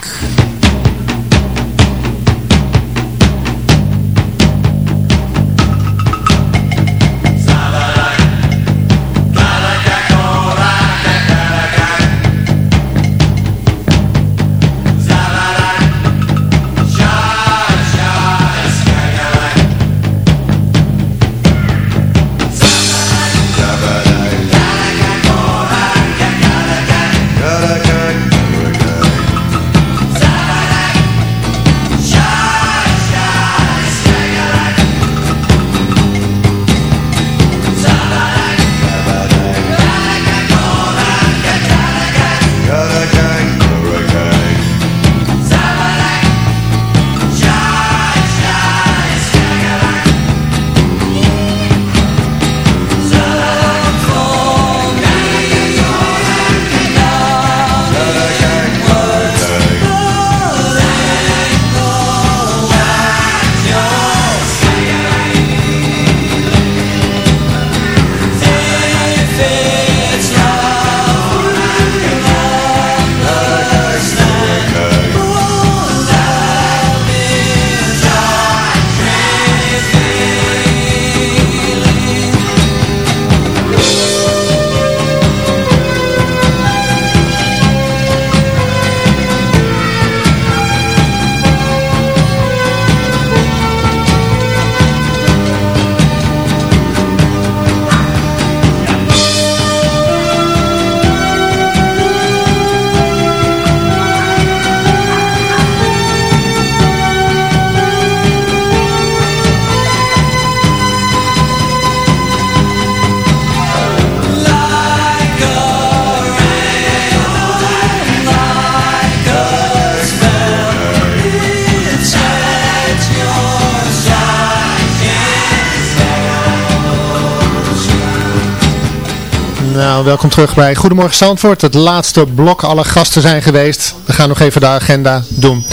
Welkom terug bij Goedemorgen Zandvoort. Het laatste blok, alle gasten zijn geweest. We gaan nog even de agenda doen.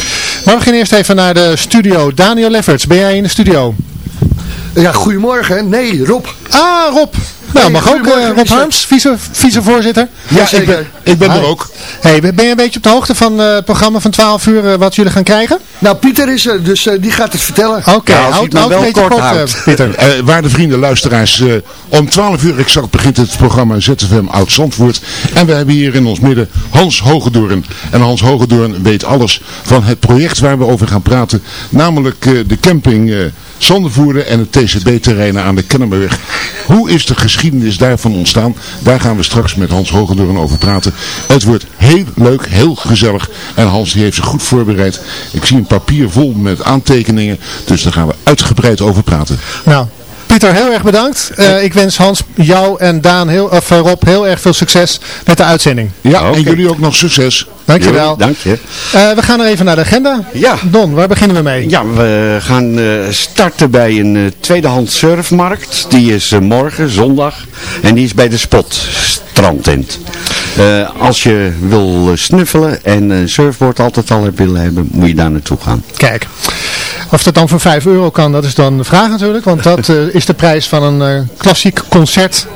Maar we gaan eerst even naar de studio. Daniel Lefferts, ben jij in de studio? Ja, goedemorgen. Nee, Rob. Ah, Rob. Nou, mag ook eh, Rob Harms, vice, vicevoorzitter. Ja, ik ben- ik ben er ook. Hey, ben je een beetje op de hoogte van eh, het programma van 12 uur eh, wat jullie gaan krijgen? Nou, Pieter is er, dus eh, die gaat het vertellen. Oké, houd, houd een beetje kort, eh, Pieter. Eh, waarde vrienden, luisteraars, eh, om 12 uur exact begint het programma ZFM Oud Zandvoort. En we hebben hier in ons midden Hans Hogedoorn. En Hans Hogedoorn weet alles van het project waar we over gaan praten. Namelijk eh, de camping Zandervoerder en het TCB-terrein aan de Kennemerweg. Hoe is de geschiedenis daarvan ontstaan? Daar gaan we straks met Hans Hogedoorn over praten. Het wordt heel leuk, heel gezellig. En Hans die heeft zich goed voorbereid. Ik zie een papier vol met aantekeningen. Dus daar gaan we uitgebreid over praten. Nou, Pieter, heel erg bedankt. Eh, ik wens Hans, jou en Daan, heel, of eh, Rob, heel erg veel succes met de uitzending. Ja, en jullie ook nog succes. Dankjewel. Dank je. Eh, we gaan er even naar de agenda. Ja. Don, waar beginnen we mee? Ja, we gaan eh, starten bij een eh, tweedehands surfmarkt. Die is morgen, zondag. En die is bij de Spot, strandtent. Eh, als je wil snuffelen en een surfboard altijd al hebt willen hebben, moet je daar naartoe gaan. Kijk, of dat dan voor 5 euro kan, dat is dan de vraag natuurlijk. Want dat eh, is de prijs van een eh, klassiek concert.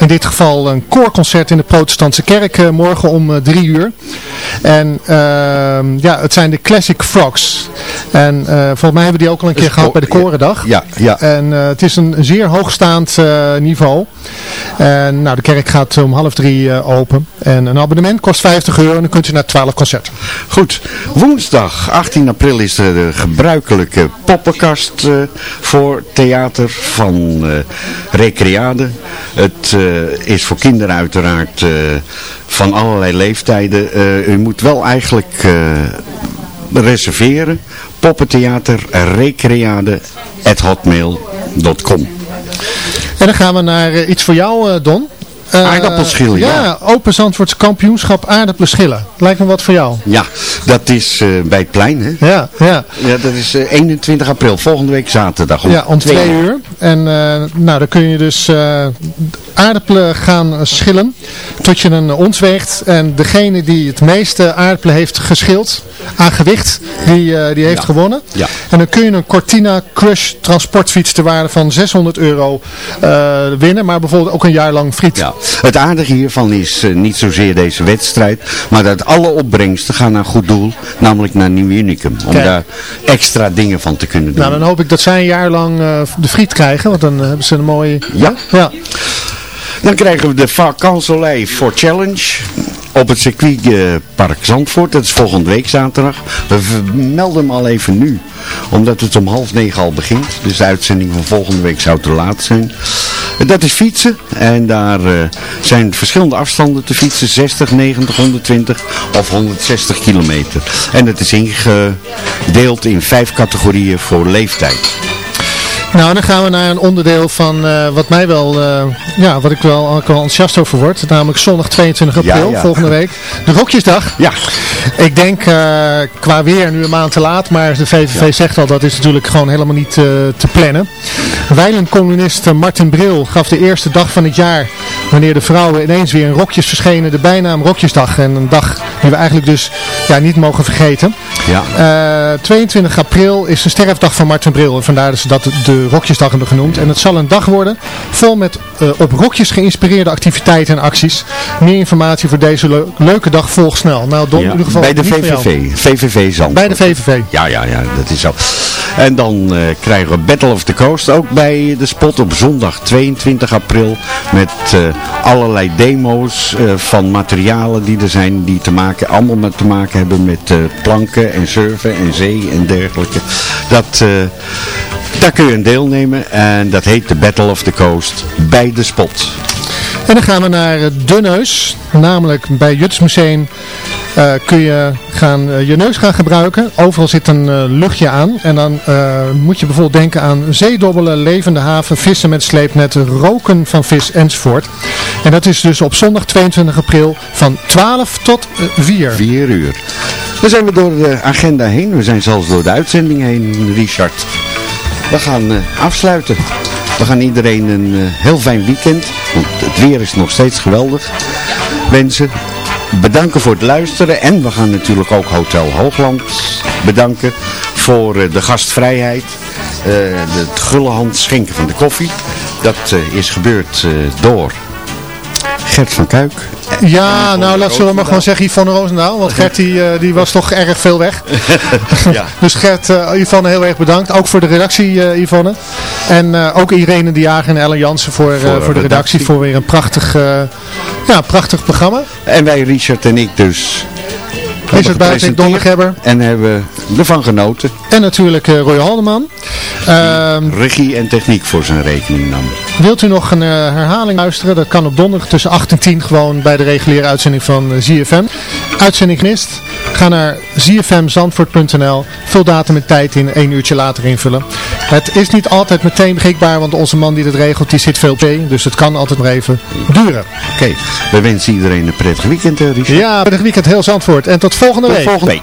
In dit geval een koorconcert in de protestantse kerk eh, morgen om 3 uur. En ehm, ja, het zijn de Classic Frogs. En volgens mij hebben die ook al een keer gehad bij de Korendag. Ja, ja. En het is een zeer hoogstaand niveau. En nou, de kerk gaat om half drie open. En een abonnement kost 50 euro en dan kunt u naar 12 concerten. Goed, woensdag 18 april is de gebruikelijke poppenkast eh, voor theater van eh Recreade. Het eh, is voor kinderen uiteraard van allerlei leeftijden. U moet wel eigenlijk reserveren. Poppentheater Recreade at hotmail.com En dan gaan we naar iets voor jou, Don. Eh, Aardappelschillen, ja. Open Zandvoorts kampioenschap aardappelen schillen. Lijkt me wat voor jou. Ja, dat is eh, bij het plein, hè? Ja, ja. Ja, dat is eh, 21 april, volgende week zaterdag. Ja, om twee uur. En eh, nou, dan kun je dus eh, aardappelen gaan schillen tot je een ons weegt. En degene die het meeste aardappelen heeft geschild aan gewicht, die, eh, die heeft Ja. gewonnen. Ja. En dan kun je een Cortina Crush transportfiets ter waarde van 600 euro eh, winnen. Maar bijvoorbeeld ook een jaar lang friet. Ja. Het aardige hiervan is eh, niet zozeer deze wedstrijd, maar dat alle opbrengsten gaan naar goed doel, namelijk naar Nieuw Unicum. Om Kijk. daar extra dingen van te kunnen doen. Nou, dan hoop ik dat zij een jaar lang de friet krijgen, want dan hebben ze een mooie... Ja? Ja. Dan krijgen we de Vakansolei for Challenge op het circuitpark Zandvoort. Dat is volgende week zaterdag. We melden hem al even nu, omdat het om half negen al begint. Dus de uitzending van volgende week zou te laat zijn. Dat is fietsen en daar eh, zijn verschillende afstanden te fietsen. 60, 90, 120 of 160 kilometer. En het is ingedeeld in vijf categorieën voor leeftijd. Nou, dan gaan we naar een onderdeel van eh, wat mij wel, eh, ja, wat ik wel, ook wel enthousiast over word. Namelijk zondag 22 april, Ja, ja. volgende week. De Rokjesdag. Ja. Ik denk eh, qua weer nu een maand te laat, maar de VVV zegt al dat is natuurlijk gewoon helemaal niet te plannen. Eh, Martin Bril gaf de eerste dag van het jaar, wanneer de vrouwen ineens weer in rokjes verschenen, de bijnaam Rokjesdag. En een dag die we eigenlijk dus ja, niet mogen vergeten. Ja. Eh, 22 april is de sterfdag van Martin Bril. En vandaar dat ze dat de Rokjesdag hebben genoemd. En het zal een dag worden vol met eh, op rokjes geïnspireerde activiteiten en acties. Meer informatie voor deze leu- leuke dag volgt snel. Nou, Don, Ja, in ieder geval bij de. VVV. VVV Zandvoort. Bij de VVV. Ja, ja, ja, dat is zo. En dan eh, krijgen we Battle of the Coast ook bij de spot op zondag 22 april. Met eh, allerlei demo's van materialen die er zijn die te maken, allemaal met te maken hebben met planken en surfen en zee en dergelijke. Dat, daar kun je aan deelnemen en dat heet de Battle of the Coast bij de spot. En dan gaan we naar eh, De Neus. Namelijk bij Jutsmuseum eh, kun je gaan, eh, je neus gaan gebruiken. Overal zit een luchtje aan. En dan moet je bijvoorbeeld denken aan zeedobbelen, levende haven, vissen met sleepnetten, roken van vis enzovoort. En dat is dus op zondag 22 april van 12 tot eh, 4. 4 uur. Dan zijn we door de agenda heen. We zijn zelfs door de uitzending heen, Richard. We gaan eh, afsluiten. We gaan iedereen een eh, heel fijn weekend. Want het weer is nog steeds geweldig. Wensen. Bedanken voor het luisteren. En we gaan natuurlijk ook Hotel Hoogland bedanken voor eh, de gastvrijheid. het gulle hand schenken van de koffie. Dat is gebeurd door Gert van Kuik. Ja, nou laten we maar gewoon zeggen Yvonne Roosendaal. Want Gert die, eh, die was toch erg veel weg. ja. Dus Gert, eh, Yvonne heel erg bedankt. Ook voor de redactie eh, Yvonne. En eh, ook Irene de Jager en Ellen Jansen voor, Voor voor, de redactie. Voor weer een prachtig, ja, prachtig programma. En wij, Richard en ik dus. Richard Buiten, Don Gebber. En hebben ervan genoten. En natuurlijk Roy Haldeman. Ehm, Regie en techniek voor zijn rekening nam. wilt u nog een eh, herhaling luisteren? Dat kan op donderdag tussen 8 en 10 gewoon bij de reguliere uitzending van eh, ZFM. Uitzending gemist? Ga naar zfmzandvoort.nl. Vul datum en tijd in, één uurtje later invullen. Het is niet altijd meteen beschikbaar, want onze man die dat regelt, die zit veel op zee. Dus het kan altijd nog even duren. Oké, we wensen iedereen een prettig weekend, eh, Richard. Ja, prettig weekend heel Zandvoort. En tot volgende Tot week. volgende week.